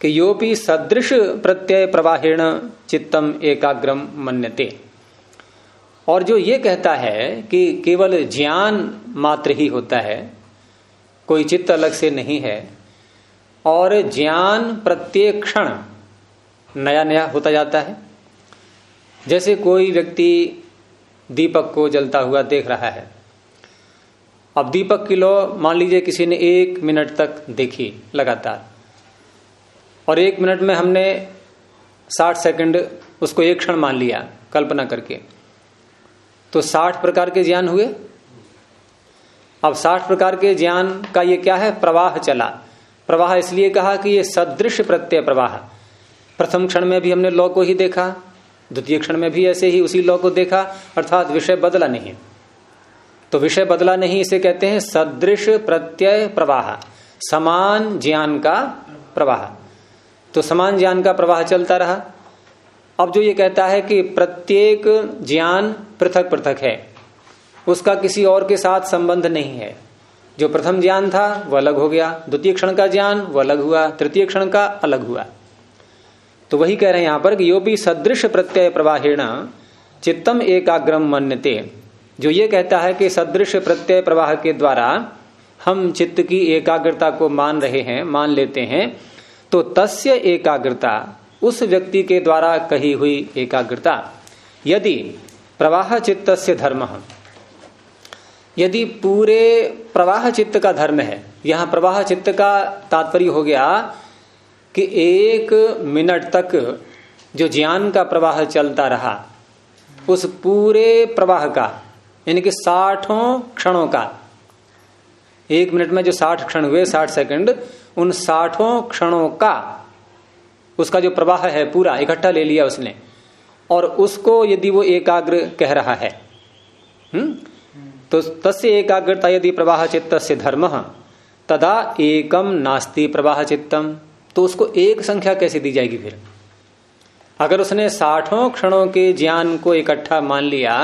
कि योपी सदृश प्रत्यय प्रवाहेण चित्तम एकाग्रम मन्यते। और जो ये कहता है कि केवल ज्ञान मात्र ही होता है, कोई चित्त अलग से नहीं है, और ज्ञान प्रत्येक क्षण नया नया होता जाता है। जैसे कोई व्यक्ति दीपक को जलता हुआ देख रहा है। अब दीपक की लो मान लीजिए किसी ने एक मिनट तक देखी लगातार। और एक मिनट में हमने साठ सेकंड उसको एक क्षण मान लिया, कल्पना करके। तो साठ प्रकार के ज्ञान हुए। अब साठ प्रकार के ज्ञान का ये क्या है? प्रवाह चला। प्रवाह इसलिए कहा कि ये सदृश प्रत्यय प्रवाह। प्रथम क्षण में भी हमने लौ को ही देखा। द्वितीय क्षण में भी ऐसे ही उसी लौ को देखा, अर्थात विषय बदला नहीं। तो विषय बदला नहीं, इसे कहते हैं सदृश प्रत्यय प्रवाह, समान ज्ञान का प्रवाह। तो समान ज्ञान का प्रवाह चलता रहा। अब जो ये कहता है कि प्रत्येक ज्ञान पृथक पृथक है, उसका किसी और के साथ संबंध नहीं है। जो प्रथम ज्ञान था वह अलग हो गया। द्वितीय क्षण का ज्ञान वह अलग हुआ। तृतीय क्षण का अलग हुआ। तो वही कह रहे हैं यहाँ पर कि यो भी सदृश प्रत्यय प्रवाहेण चित्तम एकाग्रम मन्यते। जो ये कहता है कि सदृश प्रत्यय प्रवाह के द्वारा हम चित्त की एकाग्रता को मान रहे हैं, मान लेते हैं तो तस्य एकाग्रता, उस व्यक्ति के द्वारा कही हुई एकाग्रता। यदि प्रवाह चित्त से धर्म, यदि पूरे प्रवाह चित्त का धर्म है, यहाँ प्रवाह चित्त का तात्पर्य हो गया कि एक मिनट तक जो ज्ञान का प्रवाह चलता रहा, उस पूरे प्रवाह का, यानी कि साठों क्षणों का, एक मिनट में जो साठ क्षण हुए, साठ सेकंड, उन साठों क्षणों का, उसका जो प्रवाह है पूरा, इकट्ठा ले लिया उसने। और उसको यदि वो एकाग्र कह रहा है हम्म तो तस्य एकाग्रता यदि प्रवाह चित्त से धर्म, तदा एकम नास्ति प्रवाह चित्तम। तो उसको एक संख्या कैसे दी जाएगी फिर? अगर उसने साठों क्षणों के ज्ञान को इकट्ठा मान लिया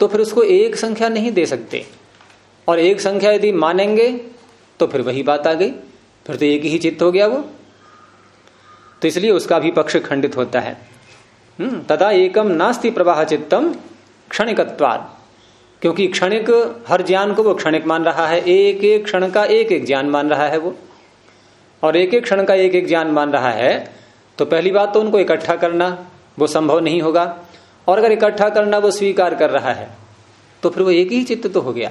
तो फिर उसको एक संख्या नहीं दे सकते। और एक संख्या यदि मानेंगे तो फिर वही बात आ गई। फिर तो एक ही चित्त हो गया वो। तो इसलिए उसका भी पक्ष खंडित होता है। हम्म, तदा एकम नास्ति प्रवाह चित्तम क्षणिकत्वाद क्योंकि क्षणिक हर ज्ञान को वो क्षणिक मान रहा है एक एक क्षण का एक एक ज्ञान मान रहा है वो। और एक एक क्षण का एक एक ज्ञान मान रहा है तो पहली बात तो उनको इकट्ठा करना, वो संभव नहीं होगा। और अगर इकट्ठा करना, वो स्वीकार कर रहा है तो फिर वो एक ही चित्त तो हो गया।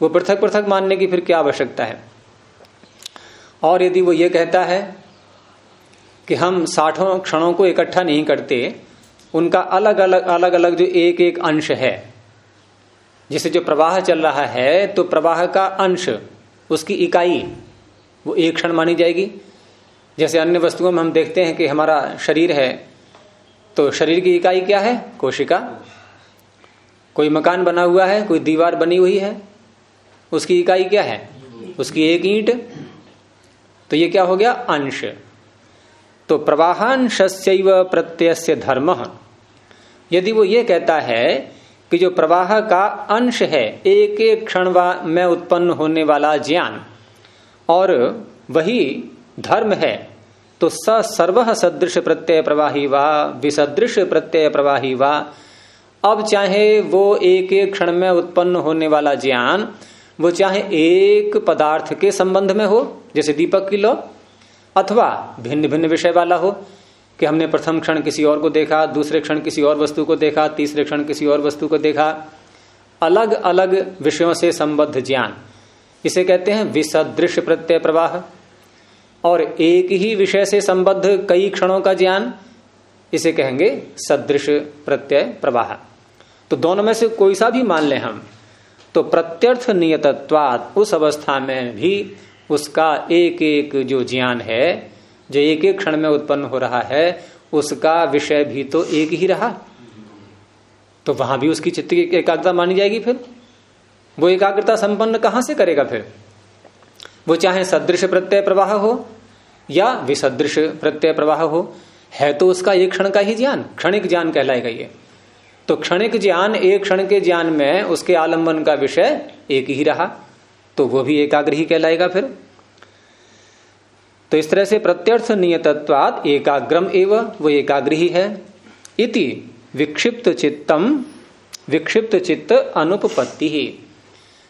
वो पृथक पृथक मानने की फिर क्या आवश्यकता है? और यदि वो ये कहता है कि हम साठों क्षणों को इकट्ठा नहीं करते, उनका अलग अलग अलग अलग जो एक एक अंश है, जिसे जो प्रवाह चल रहा है तो प्रवाह का अंश, उसकी इकाई वो एक क्षण मानी जाएगी। जैसे अन्य वस्तुओं में हम देखते हैं कि हमारा शरीर है तो शरीर की इकाई क्या है? कोशिका। कोई मकान बना हुआ है, कोई दीवार बनी हुई है, उसकी इकाई क्या है? उसकी एक ईंट। तो ये क्या हो गया? अंश। तो प्रवाहांश प्रत्यय धर्म। यदि वो ये कहता है कि जो प्रवाह का अंश है एक एक क्षण में उत्पन्न होने वाला ज्ञान और वही धर्म है तो स सर्व सदृश प्रत्यय प्रवाही वा, विसदृश प्रत्यय प्रवाही वा। अब चाहे वो एक एक क्षण में उत्पन्न होने वाला ज्ञान, वो चाहे एक पदार्थ के संबंध में हो, जैसे दीपक की लो, अथवा भिन्न भिन्न विषय वाला हो, कि हमने प्रथम क्षण किसी और को देखा, दूसरे क्षण किसी और वस्तु को देखा, तीसरे क्षण किसी और वस्तु को देखा अलग अलग विषयों से संबद्ध ज्ञान। इसे कहते हैं विसदृश प्रत्यय प्रवाह। और एक ही विषय से संबद्ध कई क्षणों का ज्ञान, इसे कहेंगे सदृश प्रत्यय प्रवाह। तो दोनों में से कोई सा भी मान लें हम तो प्रत्यर्थ नियतत्वात उस अवस्था में भी उसका एक एक जो ज्ञान है, जो एक एक क्षण में उत्पन्न हो रहा है, उसका विषय भी तो एक ही रहा। तो वहाँ भी उसकी चित्त की एकाग्रता मानी जाएगी फिर। वो एकाग्रता संपन्न कहाँ से करेगा फिर? वो चाहे सदृश प्रत्यय प्रवाह हो, या विसदृश प्रत्यय प्रवाह हो, है तो उसका एक क्षण का ही ज्ञान, क्षणिक ज्ञान कहलाएगा ये। तो क्षणिक ज्ञान एक क्षण के ज्ञान में उसके आलंबन का विषय एक ही रहा तो वो भी एकाग्र ही कहलाएगा फिर। तो इस तरह से प्रत्यर्थ नियतत्वाद एकाग्रम एवं, वो एकाग्र ही है। इति विक्षिप्त चित्तम, विक्षिप्त चित्त अनुपपत्ति ही।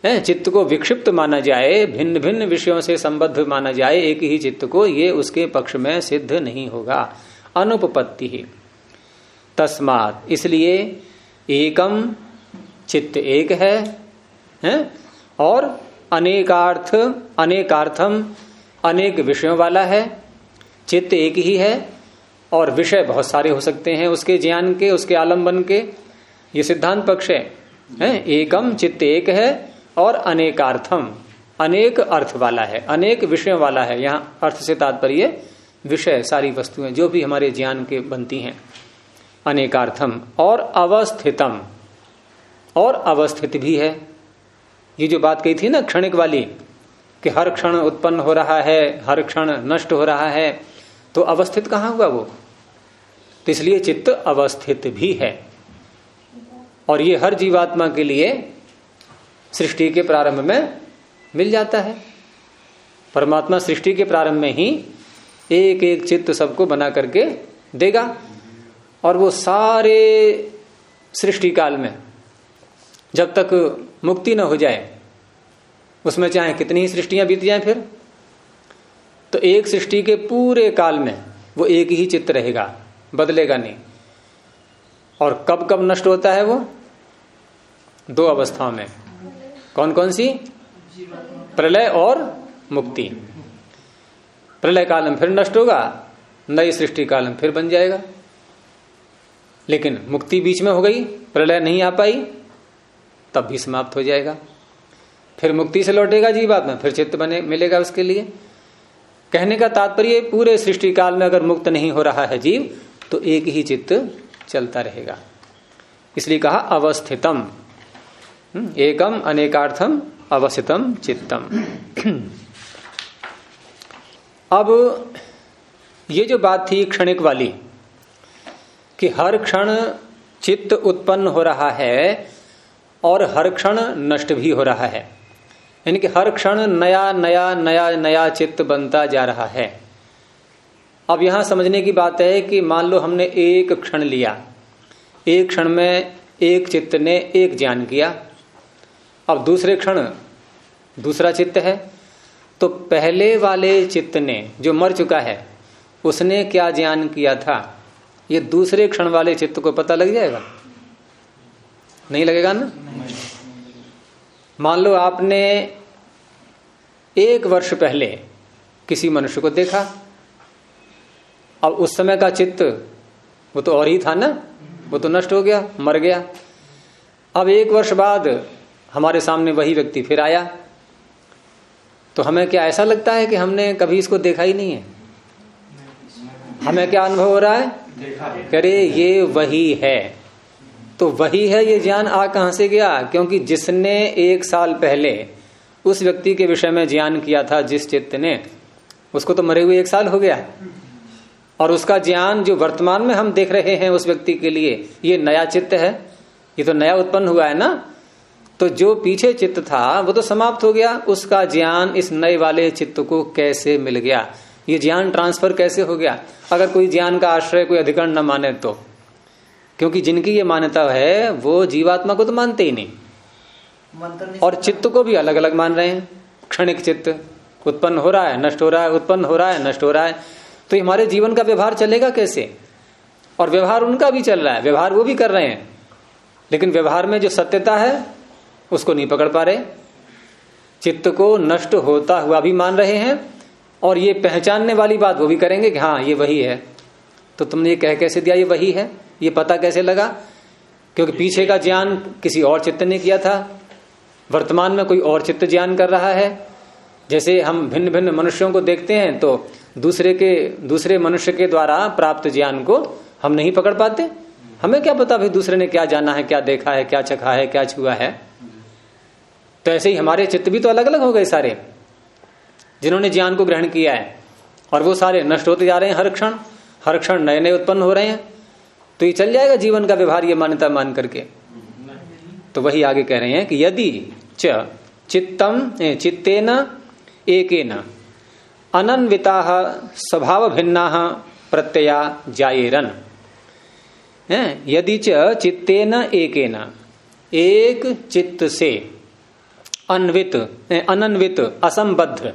चित्त को विक्षिप्त माना जाए भिन्न भिन्न विषयों से संबद्ध माना जाए एक ही चित्त को ये उसके पक्ष में सिद्ध नहीं होगा। अनुपपत्ति ही। तस्मात इसलिए एकम चित्त एक है, है? और अनेकार्थ अनेकार्थम अनेक विषयों वाला है। चित्त एक ही है और विषय बहुत सारे हो सकते हैं उसके ज्ञान के उसके आलंबन के। ये सिद्धांत पक्ष है, है? एकम चित्त एक है और अनेकार्थम। अनेक अर्थ वाला है, अनेक विषयों वाला है। यहाँ अर्थ से तात्पर्य विषय, सारी वस्तुएँ जो भी हमारे ज्ञान के बनती हैं। अनेकार्थम और अवस्थितम। और अवस्थित भी है। ये जो बात कही थी ना क्षणिक वाली, कि हर क्षण उत्पन्न हो रहा है, हर क्षण नष्ट हो रहा है तो अवस्थित कहाँ हुआ वो? तो इसलिए चित्त अवस्थित भी है। और ये हर जीवात्मा के लिए सृष्टि के प्रारंभ में मिल जाता है। परमात्मा सृष्टि के प्रारंभ में ही एक एक चित्त सबको बना करके देगा। और वो सारे सृष्टि काल में जब तक मुक्ति न हो जाए, उसमें चाहे कितनी ही सृष्टियाँ बीत जाए फिर तो एक सृष्टि के पूरे काल में वो एक ही चित्त रहेगा, बदलेगा नहीं। और कब कब नष्ट होता है वो? दो अवस्थाओं में। कौन कौन सी? प्रलय और मुक्ति। प्रलय काल में फिर नष्ट होगा, नई सृष्टि काल में फिर बन जाएगा। लेकिन मुक्ति बीच में हो गई, प्रलय नहीं आ पाई, तब भी समाप्त हो जाएगा। फिर मुक्ति से लौटेगा जीवात्मा फिर चित्त बने, मिलेगा उसके लिए। कहने का तात्पर्य, पूरे सृष्टि काल में अगर मुक्त नहीं हो रहा है जीव तो एक ही चित्त चलता रहेगा। इसलिए कहा, अवस्थितम। एकम अनेकार्थम अवसितम चित्तम। अब ये जो बात थी क्षणिक वाली, कि हर क्षण चित्त उत्पन्न हो रहा है और हर क्षण नष्ट भी हो रहा है। यानी कि हर क्षण नया नया नया नया चित्त बनता जा रहा है। अब यहाँ समझने की बात है कि मान लो हमने एक क्षण लिया, एक क्षण में एक चित्त ने एक ज्ञान किया अब दूसरे क्षण दूसरा चित्त है। तो पहले वाले चित्त ने जो मर चुका है, उसने क्या ज्ञान किया था? ये दूसरे क्षण वाले चित्त को पता लग जाएगा? नहीं लगेगा ना? मान लो आपने एक वर्ष पहले किसी मनुष्य को देखा अब उस समय का चित्त वो तो और ही था ना? वो तो नष्ट हो गया, मर गया। अब एक वर्ष बाद हमारे सामने वही व्यक्ति फिर आया। तो हमें क्या ऐसा लगता है कि हमने कभी इसको देखा ही नहीं है? हमें क्या अनुभव हो रहा है? करे ये वही है। तो वही है, ये ज्ञान आ कहाँ से गया? क्योंकि जिसने एक साल पहले उस व्यक्ति के विषय में ज्ञान किया था, जिस चित्त ने, उसको तो मरे हुए एक साल हो गया। और उसका ज्ञान जो वर्तमान में हम देख रहे हैं उस व्यक्ति के लिए, ये नया चित्त है। ये तो नया उत्पन्न हुआ है ना? तो जो पीछे चित्त था वो तो समाप्त हो गया। उसका ज्ञान इस नए वाले चित्त को कैसे मिल गया? ये ज्ञान ट्रांसफ़र कैसे हो गया? अगर कोई ज्ञान का आश्रय कोई अधिकरण न माने तो। क्योंकि जिनकी ये मान्यता है वो जीवात्मा को तो मानते ही नहीं। और चित्त को भी अलग अलग मान रहे हैं। क्षणिक चित्त उत्पन्न हो रहा है नष्ट हो रहा है उत्पन्न हो रहा है नष्ट हो रहा है। तो हमारे जीवन का व्यवहार चलेगा कैसे? और व्यवहार उनका भी चल रहा है। व्यवहार वो भी कर रहे हैं। लेकिन व्यवहार में जो सत्यता है उसको नहीं पकड़ पा रहे। चित्त को नष्ट होता हुआ भी मान रहे हैं और ये पहचानने वाली बात वो भी करेंगे कि हाँ ये वही है। तो तुमने ये कह कैसे दिया ये वही है? ये पता कैसे लगा? क्योंकि पीछे का ज्ञान किसी और चित्त ने किया था। वर्तमान में कोई और चित्त ज्ञान कर रहा है। जैसे हम भिन्न भिन्न मनुष्यों को देखते हैं तो दूसरे के दूसरे मनुष्य के द्वारा प्राप्त ज्ञान को हम नहीं पकड़ पाते। हमें क्या पता भाई दूसरे ने क्या जाना है क्या देखा है क्या चखा है क्या छुआ है? तो ऐसे ही हमारे चित्त भी तो अलग अलग हो गए सारे, जिन्होंने ज्ञान को ग्रहण किया है, और वो सारे नष्ट होते जा रहे हैं हर क्षण हर क्षण नए नए उत्पन्न हो रहे हैं। तो ये चल जाएगा जीवन का व्यवहार ये मान्यता मान करके। तो वही आगे कह रहे हैं कि यदि च चित्तम चित्तेन, एकेन, अनन्विता स्वभाव भिन्ना प्रत्यया जायेरन। यदि च चित्तेन, एकेन, एक चित्त से अन्वित अनन्वित, असंबद्ध।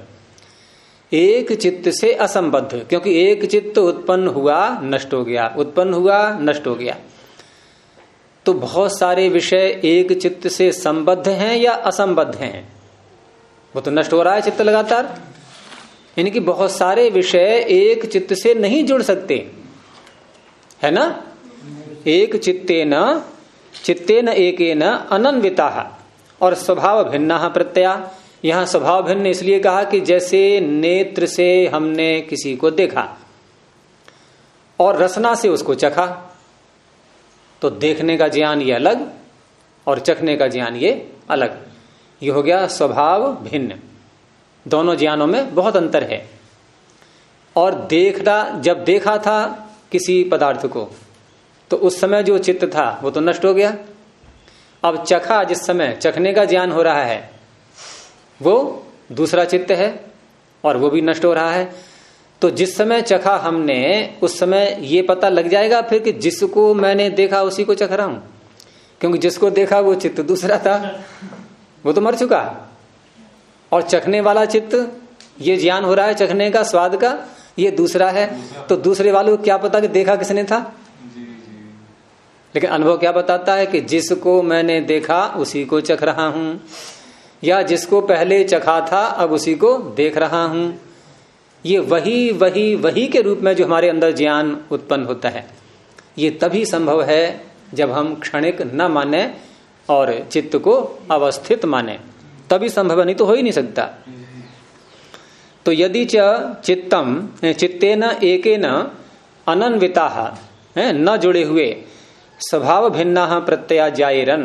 एक चित्त से असंबद्ध, क्योंकि एक चित्त उत्पन्न हुआ, नष्ट हो गया। उत्पन्न हुआ, नष्ट हो गया। तो बहुत सारे विषय एक चित्त से संबद्ध हैं या असंबद्ध हैं? वो तो नष्ट हो रहा है चित्त लगातार। यानी कि बहुत सारे विषय एक चित्त से नहीं जुड़ सकते। है ना? एक चित्ते न चित्ते न एक न अनन्विता। और स्वभाव भिन्न प्रत्यय। यहाँ स्वभाव भिन्न इसलिए कहा कि जैसे नेत्र से हमने किसी को देखा और रसना से उसको चखा तो देखने का ज्ञान ये अलग और चखने का ज्ञान ये अलग। ये हो गया स्वभाव भिन्न। दोनों ज्ञानों में बहुत अंतर है। और देखना जब देखा था किसी पदार्थ को तो उस समय जो चित्त था, वो तो नष्ट हो गया। अब चखा जिस समय, चखने का ज्ञान हो रहा है, वो दूसरा चित्त है और वो भी नष्ट हो रहा है। तो जिस समय चखा हमने, उस समय ये पता लग जाएगा फिर कि जिसको मैंने देखा उसी को चख रहा हूँ। क्योंकि जिसको देखा वो चित्त दूसरा था, वो तो मर चुका। और चखने वाला चित्त, ये ज्ञान हो रहा है चखने का, स्वाद का, ये दूसरा है। तो दूसरे वालों को क्या पता कि देखा किसने था? लेकिन अनुभव क्या बताता है कि जिसको मैंने देखा, उसी को चख रहा हूँ। या जिसको पहले चखा था, अब उसी को देख रहा हूँ। ये वही वही वही के रूप में जो हमारे अंदर ज्ञान उत्पन्न होता है। ये तभी संभव है जब हम क्षणिक न माने और चित्त को अवस्थित माने। तभी संभव नहीं तो हो ही नहीं सकता। तो यदि चित्तम चित्ते न एक न अनन्विता न जुड़े हुए स्वभाव भिन्न प्रत्यय जायरन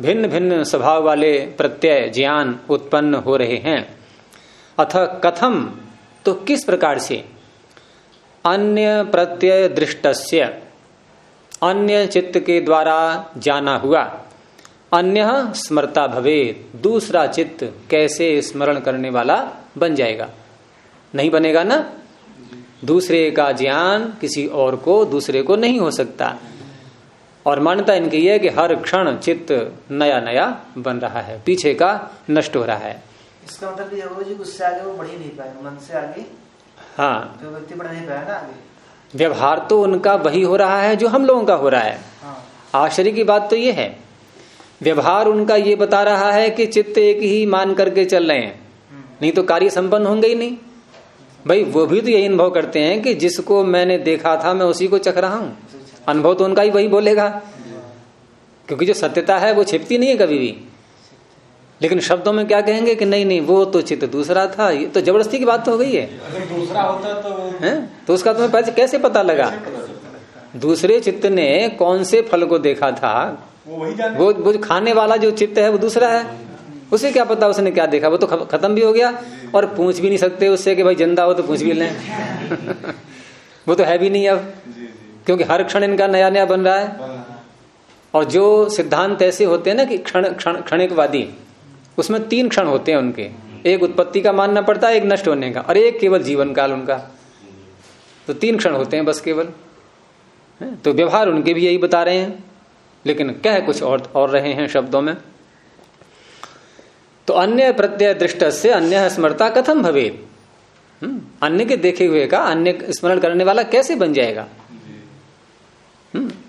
भिन्न भिन्न स्वभाव वाले प्रत्यय ज्ञान उत्पन्न हो रहे हैं। अथ कथम तो किस प्रकार से? अन्य प्रत्यय दृष्टस्य, अन्य चित्त के द्वारा जाना हुआ। अन्य स्मरता भवे दूसरा चित्त कैसे स्मरण करने वाला बन जाएगा? नहीं बनेगा ना? दूसरे का ज्ञान किसी और को दूसरे को नहीं हो सकता। और मान्यता इनकी है कि हर क्षण चित्त नया नया बन रहा है पीछे का नष्ट हो रहा है। इसका मतलब जी उससे आगे वो बढ़ ही नहीं पाए मन से आगे हाँ। व्यक्ति बढ़ नहीं पाया ना आगे। व्यवहार तो उनका वही हो रहा है जो हम लोगों का हो रहा है। हाँ। आश्चर्य की बात तो ये है। व्यवहार उनका ये बता रहा है कि चित्त एक ही मान करके चल रहे हैं। नहीं तो कार्य संपन्न होंगे ही नहीं। भाई वो भी तो यही अनुभव करते हैं कि जिसको मैंने देखा था मैं उसी को चख रहा हूँ। अनुभव तो उनका ही वही बोलेगा। क्योंकि जो सत्यता है वो छिपती नहीं है कभी भी। लेकिन शब्दों में क्या कहेंगे कि नहीं नहीं वो तो चित्त दूसरा था ये तो ज़बरदस्ती की बात तो हो गई है। अगर दूसरा होता तो हैं? तो उसका तुम्हें पता कैसे पता लगा दूसरे चित्त ने कौन से फल को देखा था? वो वही वो वो खाने वाला जो चित्त है वो दूसरा है। उसे क्या पता उसने क्या देखा? वो तो खत्म भी हो गया और पूछ भी नहीं सकते उससे कि भाई ज़िंदा हो तो पूछ भी लें। वो तो है भी नहीं अब। क्योंकि हर क्षण इनका नया नया बन रहा है। और जो सिद्धांत ऐसे होते हैं ना कि क्षण क्षण क्षणिकवादी उसमें तीन क्षण होते हैं उनके। एक उत्पत्ति का मानना पड़ता है एक नष्ट होने का। और एक केवल जीवन काल उनका। तो तीन क्षण होते हैं बस केवल। तो व्यवहार उनके भी यही बता रहे हैं। लेकिन कह कुछ और और रहे हैं शब्दों में। तो अन्य प्रत्यय दृष्ट से अन्य स्मरता कथम भवे अन्य के देखे हुए का अन्य स्मरण करने वाला कैसे बन जाएगा? हम्म,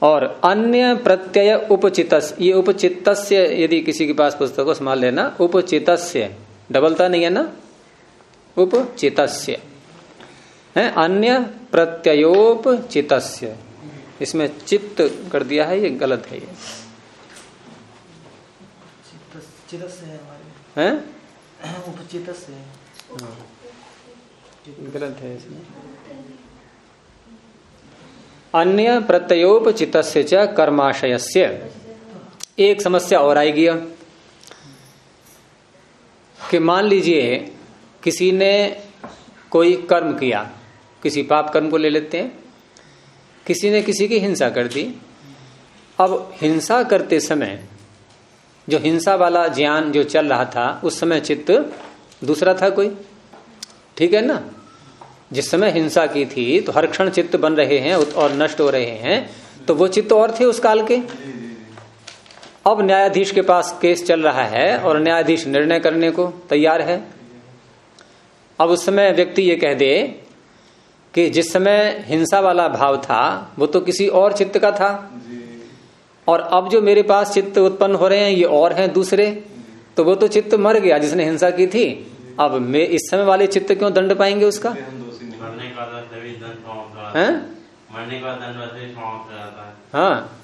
और अन्य प्रत्यय उपचित ये उपचित यदि किसी के पास पुस्तक को संभाल लेना। उपचित डबलता नहीं है ना? उपचित है अन्य प्रत्ययोपचित इसमें चित्त कर दिया है ये गलत है ये। उपचित है। गलत है इसमें। अन्य प्रत्ययोपचित कर्माशय एक समस्या और आएगी कि मान लीजिए किसी ने कोई कर्म किया, किसी पाप कर्म को ले लेते हैं, किसी ने किसी की हिंसा कर दी। अब हिंसा करते समय जो हिंसा वाला ज्ञान जो चल रहा था, उस समय चित्त दूसरा था कोई? ठीक है ना? जिस समय हिंसा की थी तो हर क्षण चित्त बन रहे हैं और नष्ट हो रहे हैं तो वो चित्त और थे उस काल के? अब न्यायाधीश के पास केस चल रहा है और न्यायाधीश निर्णय करने को तैयार है। अब उस समय व्यक्ति ये कह दे कि जिस समय हिंसा वाला भाव था, वो तो किसी और चित्त का था। और अब जो मेरे पास चित्त उत्पन्न हो रहे हैं, ये और हैं दूसरे तो वो तो चित्त मर गया जिसने हिंसा की थी। अब मैं इस समय वाले चित्त क्यों दंड पाएँगे उसका? मरने का हो हैं। है? मरने का दंड हो है। हाँ।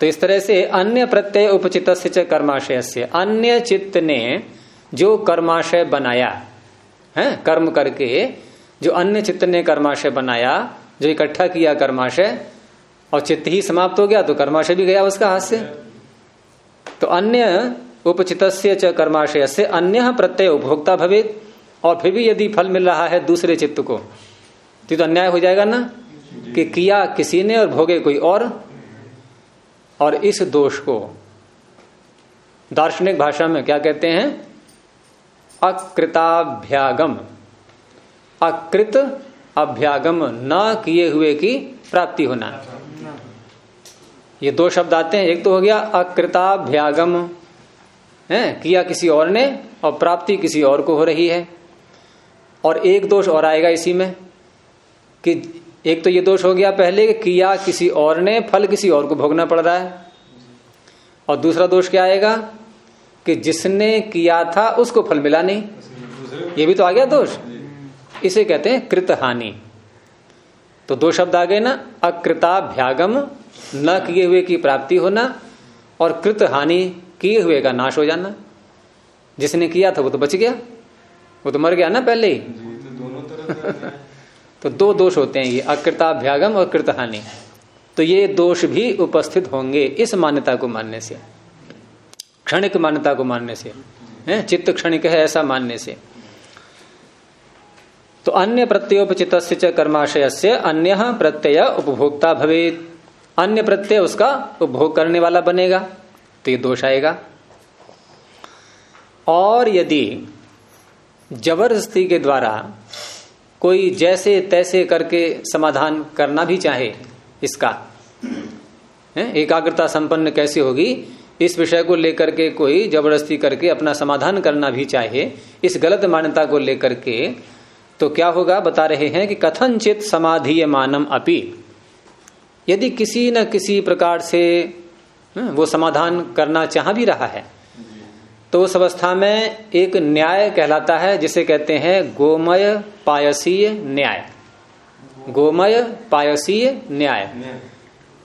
तो इस तरह से अन्य प्रत्यय उपचित कर्माशय से अन्य चित्त ने जो कर्माशय बनाया है? कर्म करके जो अन्य चित्त ने कर्माशय बनाया जो इकट्ठा किया कर्माशय और चित्त ही समाप्त हो गया तो कर्माशय भी गया उसका हाथ से तो अन्य उपचित च कर्माशय से अन्य प्रत्यय उपभोक्ता भवे और फिर भी यदि फल मिल रहा है दूसरे चित्त को तो तो अन्याय हो जाएगा ना? कि किया किसी ने और भोगे कोई और? और इस दोष को, दार्शनिक भाषा में क्या कहते हैं? अकृताभ्यागम। अकृत अभ्यागम न किए हुए की प्राप्ति होना। ये दो शब्द आते हैं, एक तो हो गया अकृताभ्यागम। है, किया किसी और ने और प्राप्ति किसी और को हो रही है। और एक दोष और आएगा इसी में कि एक तो ये दोष हो गया पहले कि किया किसी और ने फल किसी और को भोगना पड़ रहा है। और दूसरा दोष क्या आएगा कि जिसने किया था उसको फल मिला नहीं। ये भी तो आ गया दोष। इसे कहते हैं कृत हानि तो दो शब्द आ गए ना, अकृताभ्यागम, न किए हुए की प्राप्ति होना और कृत हानि किए हुए का नाश हो जाना। जिसने किया था वो तो बच गया। वो तो मर गया ना पहले ही? तो दोनों तरफ़ तो दो दोष होते हैं ये अकृताभ्यागम और कृतहानि। तो ये दोष भी उपस्थित होंगे इस मान्यता को मानने से। क्षणिक मान्यता को मानने से। है? चित्त क्षणिक है ऐसा मानने से। तो अन्य प्रत्ययोपचित कर्माशय से अन्य प्रत्यय उपभोक्ता भवे अन्य प्रत्यय उसका उपभोग करने वाला बनेगा। तो ये दोष आएगा। और यदि ज़बरदस्ती के द्वारा कोई जैसे तैसे करके समाधान करना भी चाहे इसका। एकाग्रता संपन्न कैसे होगी? इस विषय को लेकर के कोई ज़बरदस्ती करके अपना समाधान करना भी चाहे, इस गलत मान्यता को लेकर के तो क्या होगा? बता रहे हैं कि कथनचित समाधीय मानम अपि। यदि किसी न किसी प्रकार से वो समाधान करना चाह भी रहा है तो उस अवस्था में एक न्याय कहलाता है, जिसे कहते हैं गोमय पायसीय न्याय। गोमय पायसीय न्याय।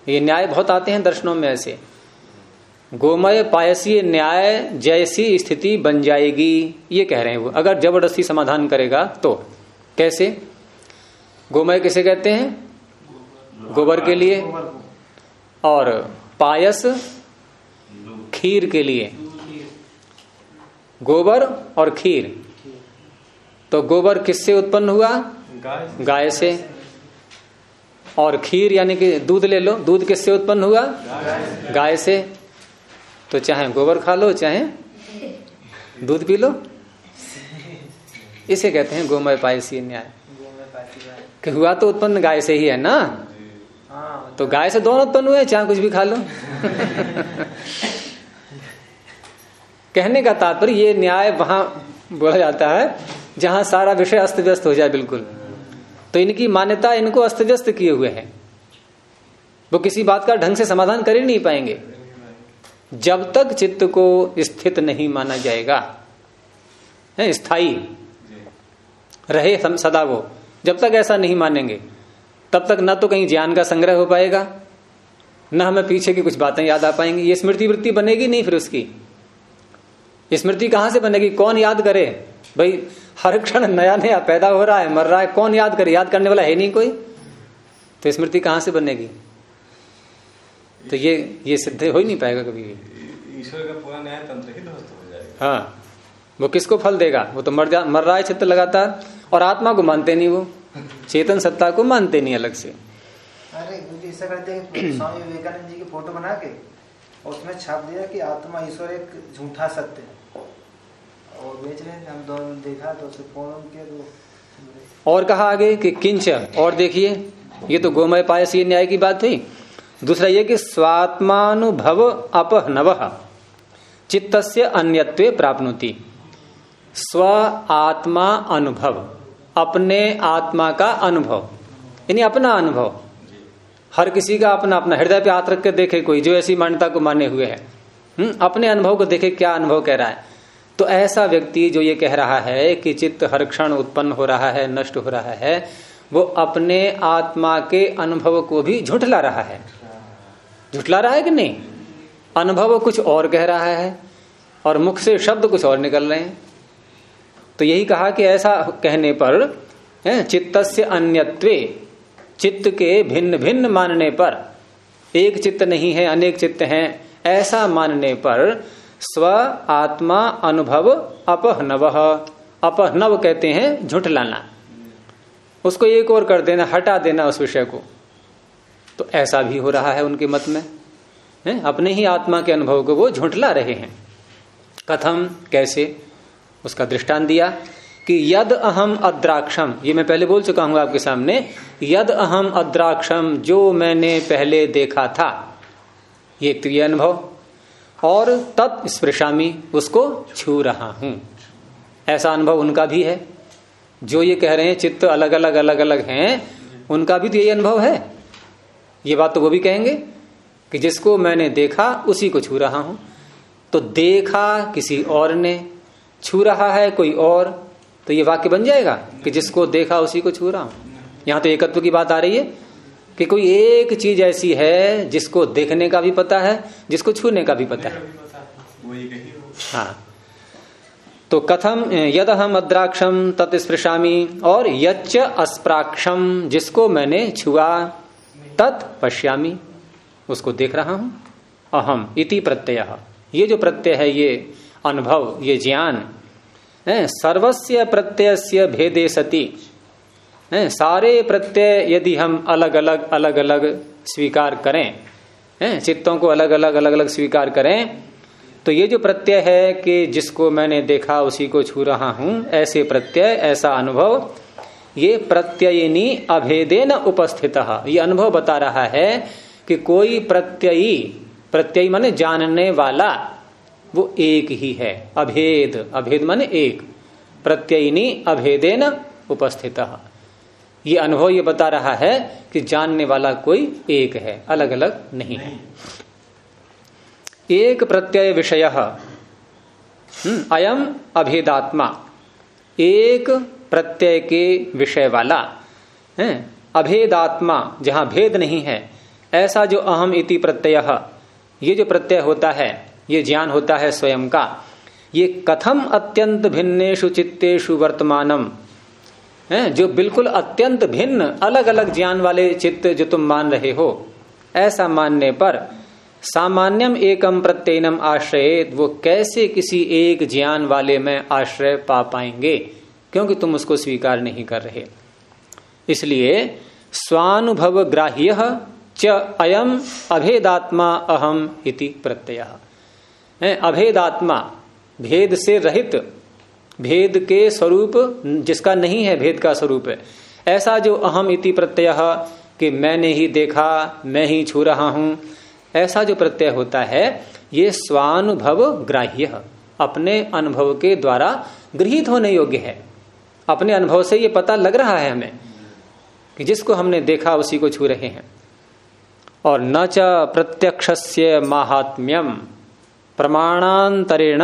ये न्याय बहुत आते हैं दर्शनों में ऐसे। गोमय पायसीय न्याय जैसी स्थिति बन जाएगी, ये कह रहे हैं वो। अगर ज़बरदस्ती समाधान करेगा तो। कैसे? गोमय किसे कहते हैं? गोबर के लिए। और पायस खीर के लिए। गोबर और खीर। तो गोबर किससे उत्पन्न हुआ? गाय से। और खीर यानी कि दूध ले लो। दूध किससे उत्पन्न हुआ? गाय से। तो चाहे गोबर खा लो चाहे दूध पी लो। इसे कहते हैं गोमय पायसी न्याय। कि हुआ तो उत्पन्न गाय से ही है ना? हाँ तो गाय से दोनों उत्पन्न हुए चाहे कुछ भी खा लो। कहने का तात्पर्य ये न्याय वहाँ बोला जाता है, जहाँ सारा विषय अस्त व्यस्त हो जाए बिल्कुल। तो इनकी मान्यता इनको अस्त व्यस्त किए हुए है। वो किसी बात का ढंग से समाधान कर ही नहीं पाएँगे। जब तक चित्त को स्थित नहीं माना जाएगा। स्थायी रहे सदा वो। जब तक ऐसा नहीं मानेंगे, तब तक न तो कहीं ज्ञान का संग्रह हो पाएगा, न हमें पीछे की कुछ बातें याद आ पाएँगी। ये स्मृति वृत्ति बनेगी नहीं फिर उसकी। स्मृति कहाँ से बनेगी? कौन याद करे? भाई हर क्षण नया नया पैदा हो रहा है मर रहा है कौन याद करे? याद करने वाला है नहीं कोई? तो स्मृति कहाँ से बनेगी? तो ये ये सिद्ध हो ही नहीं पाएगा कभी भी। ईश्वर का पूरा न्याय तंत्र ही ध्वस्त हो जाएगा। हाँ। वो किसको फल देगा? वो तो मर जा मर रहा है चित्त लगातार और आत्मा को मानते नहीं वो। चेतन सत्ता को मानते नहीं अलग से। अरे ऐसा करते हैं स्वामी विवेकानंद जी की फ़ोटो बना के और उसमें छाप दिया कि आत्मा ईश्वर एक झूठा सत्य है। और बेच रहे हम दोनों देखा तो उसे फ़ोन किया तो और कहा आगे कि किंच, और देखिए, ये तो गोमय पायस ये न्याय की बात हुई दूसरा ये कि स्वात्मानुभव अपहनव, चित्तस्य अन्यत्वे प्राप्त स्व आत्मा अनुभव, अपने आत्मा का अनुभव, यानी अपना अनुभव। हर किसी का अपना अपना हृदय पे हाथ रख के देखे कोई जो ऐसी मान्यता को माने हुए है। हम्म, अपने अनुभव को देखे क्या अनुभव कह रहा है। तो ऐसा व्यक्ति जो ये कह रहा है कि चित्त हर क्षण उत्पन्न हो रहा है नष्ट हो रहा है वो अपने आत्मा के अनुभव को भी झुठला रहा है। झुठला रहा है कि नहीं? अनुभव कुछ और कह रहा है और मुख से शब्द कुछ और निकल रहे हैं। तो यही कहा कि ऐसा कहने पर है, चित्तस्य अन्यत्वे चित्त के भिन्न भिन्न मानने पर, एक चित्त नहीं है, अनेक चित्त हैं, ऐसा मानने पर स्व आत्मा अनुभव अपहनव। अपहनव कहते हैं झुठलाना उसको एक और कर देना, हटा देना उस विषय को। तो ऐसा भी हो रहा है उनके मत में। है? अपने ही आत्मा के अनुभव को वो झुठला रहे हैं। कथम, कैसे? उसका दृष्टांत दिया। कि यद अहम अद्राक्षम, ये मैं पहले बोल चुका हूँ आपके सामने, यद अहम अद्राक्षम, जो मैंने पहले देखा था, ये एक तो ये अनुभव, और तत्स्पृशामी उसको छू रहा हूँ। ऐसा अनुभव उनका भी है। जो ये कह रहे हैं, चित्त अलग अलग अलग अलग हैं, उनका भी तो यही अनुभव है। ये बात तो वो भी कहेंगे कि जिसको मैंने देखा, उसी को छू रहा हूँ। तो देखा किसी और ने, छू रहा है कोई और तो ये वाक्य बन जाएगा कि जिसको देखा उसी को छू रहा हूँ। यहाँ तो एकत्व की बात आ रही है कि कोई एक चीज़ ऐसी है जिसको देखने का भी पता है, जिसको छूने का भी पता है। हो। तो कथम यद हम अद्राक्षम तत्स्पृशामी और यच्च अस्प्राक्षम, जिसको मैंने छुआ, तत् पश्यामी। उसको देख रहा हूँ। अहम इति प्रत्यय। ये जो प्रत्यय है, ये अनुभव, ये ज्ञान है, सर्वस्य प्रत्यय भेदे सती। है, सारे प्रत्यय यदि हम अलग अलग अलग अलग स्वीकार करें, हैं, चित्तों को अलग अलग अलग अलग स्वीकार करें तो ये जो प्रत्यय है कि जिसको मैंने देखा, उसी को छू रहा हूँ, ऐसे प्रत्यय, ऐसा अनुभव, ये प्रत्ययिनी अभेदेन उपस्थित। ये अनुभव बता रहा है कि कोई प्रत्ययी, प्रत्यय माने जानने वाला वो एक ही है अभेद अभेद माने एक। प्रत्ययिनी अभेदेन उपस्थित। ये अनुभव ये बता रहा है कि जानने वाला कोई एक है अलग अलग नहीं है। एक प्रत्यय विषय हम्म, अयम अभेदात्मा। एक प्रत्यय के विषय वाला है अभेदात्मा जहाँ भेद नहीं है ऐसा जो अहम इति प्रत्यय ये जो प्रत्यय होता है ये ज्ञान होता है स्वयं का। ये कथम अत्यंत भिन्नेशु चित्तेशु वर्तमानम। है, जो बिल्कुल अत्यंत भिन्न अलग अलग ज्ञान वाले चित्त जो तुम मान रहे हो। ऐसा मानने पर सामान्यम एकम प्रत्ययनम आश्रय वो कैसे किसी एक ज्ञान वाले में आश्रय पा पाएँगे? क्योंकि तुम उसको स्वीकार नहीं कर रहे। इसलिए स्वानुभव ग्राह्य च अयम अभेदात्मा अहम इति प्रत्यय। अभेदात्मा भेद से रहित। भेद के स्वरूप जिसका नहीं है, भेद का स्वरूप है। ऐसा जो अहम इति प्रत्यय कि मैंने ही देखा, मैं ही छू रहा हूँ, ऐसा जो प्रत्यय होता है, ये स्वानुभव ग्राह्य। अपने अनुभव के द्वारा गृहित होने योग्य है। अपने अनुभव से ये पता लग रहा है हमें कि जिसको हमने देखा, उसी को छू रहे हैं। और न च प्रत्यक्ष महात्म्यम। प्रमाणांतरेण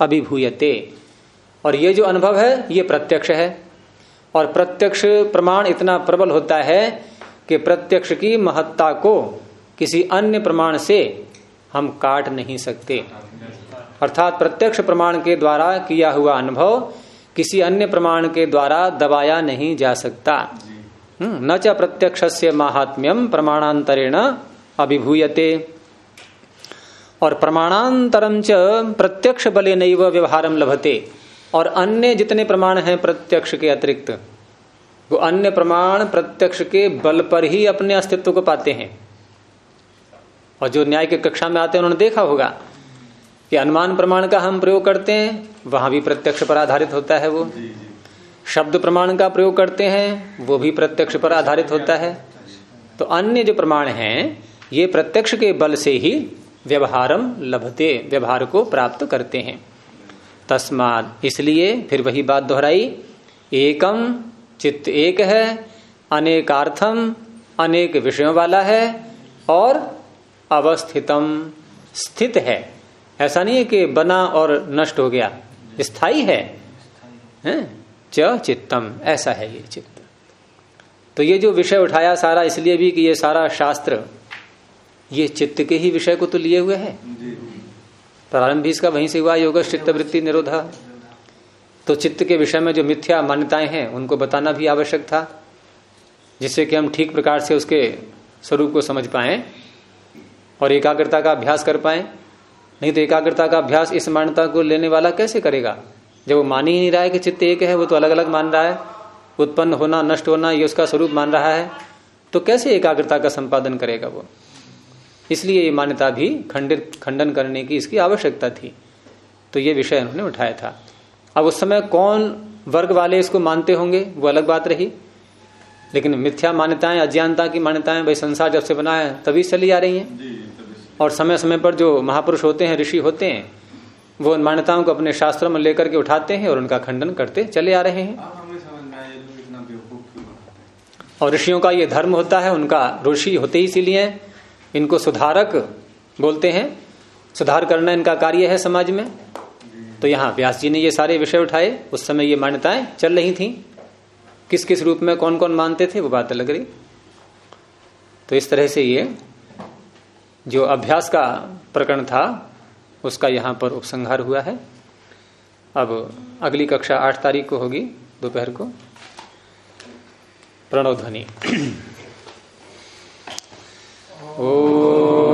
अभिभूयते। और ये जो अनुभव है ये प्रत्यक्ष है। और प्रत्यक्ष प्रमाण इतना प्रबल होता है कि प्रत्यक्ष की महत्ता को किसी अन्य प्रमाण से हम काट नहीं सकते। अर्थात प्रत्यक्ष प्रमाण के द्वारा किया हुआ अनुभव किसी अन्य प्रमाण के द्वारा दबाया नहीं जा सकता। हम्म, न च प्रत्यक्ष से महात्म्यम प्रमाणांतरेण अभिभूयते। और प्रमाणांतरम च प्रत्यक्ष बले नैव व्यवहारम लभते। और अन्य जितने प्रमाण हैं प्रत्यक्ष के अतिरिक्त वो अन्य प्रमाण प्रत्यक्ष के बल पर ही अपने अस्तित्व को पाते हैं। और जो न्याय के कक्षा में आते हैं उन्होंने देखा होगा कि अनुमान प्रमाण का हम प्रयोग करते हैं वहाँ भी प्रत्यक्ष पर आधारित होता है वो। शब्द प्रमाण का प्रयोग करते हैं वो भी प्रत्यक्ष पर आधारित होता है। तो अन्य जो प्रमाण हैं ये प्रत्यक्ष के बल से ही व्यवहारम लभते व्यवहार को प्राप्त करते हैं। तस्माद इसलिए फिर वही बात दोहराई एकम चित्त एक है अनेकार्थम अनेक विषयों वाला है और अवस्थितम स्थित है। ऐसा नहीं है कि बना और नष्ट हो गया स्थायी है, है? च चित्तम ऐसा है ये चित्त। तो ये जो विषय उठाया सारा इसलिए भी कि ये सारा शास्त्र ये चित्त के ही विषय को तो लिए हुए है। प्रारंभ भी इसका वहीं से हुआ योग चित्त वृत्ति निरोधा। तो चित्त के विषय में जो मिथ्या मान्यताएँ हैं उनको बताना भी आवश्यक था जिससे कि हम ठीक प्रकार से उसके स्वरूप को समझ पाए और एकाग्रता का अभ्यास कर पाए। नहीं तो एकाग्रता का अभ्यास इस मान्यता को लेने वाला कैसे करेगा? जब वो मान ही नहीं रहा है कि चित्त एक है वो तो अलग अलग मान रहा है। उत्पन्न होना नष्ट होना ये उसका स्वरूप मान रहा है। तो कैसे एकाग्रता का संपादन करेगा वो? इसलिए ये मान्यता भी खंडित खंडन करने की इसकी आवश्यकता थी। तो ये विषय उन्होंने उठाया था। अब उस समय कौन वर्ग वाले इसको मानते होंगे वो अलग बात रही। लेकिन मिथ्या मान्यताएँ अज्ञानता की मान्यताएँ भाई संसार जब से बना है तभी चली आ रही हैं। और समय समय पर जो महापुरुष होते हैं ऋषि होते हैं वो उन मान्यताओं को अपने शास्त्रों में लेकर के उठाते हैं और उनका खंडन करते चले आ रहे हैं। और ऋषियों का ये धर्म होता है उनका ऋषि होते ही इसीलिए इनको सुधारक बोलते हैं। सुधार करना इनका कार्य है समाज में। तो यहाँ व्यास जी ने ये सारे विषय उठाए। उस समय ये मान्यताएँ चल रही थी। किस किस रूप में कौन कौन मानते थे वो बात अलग रही। तो इस तरह से ये जो अभ्यास का प्रकरण था, उसका यहाँ पर उपसंहार हुआ है। अब अगली कक्षा आठ तारीख को होगी दोपहर को। प्रणव ध्वनि। ओ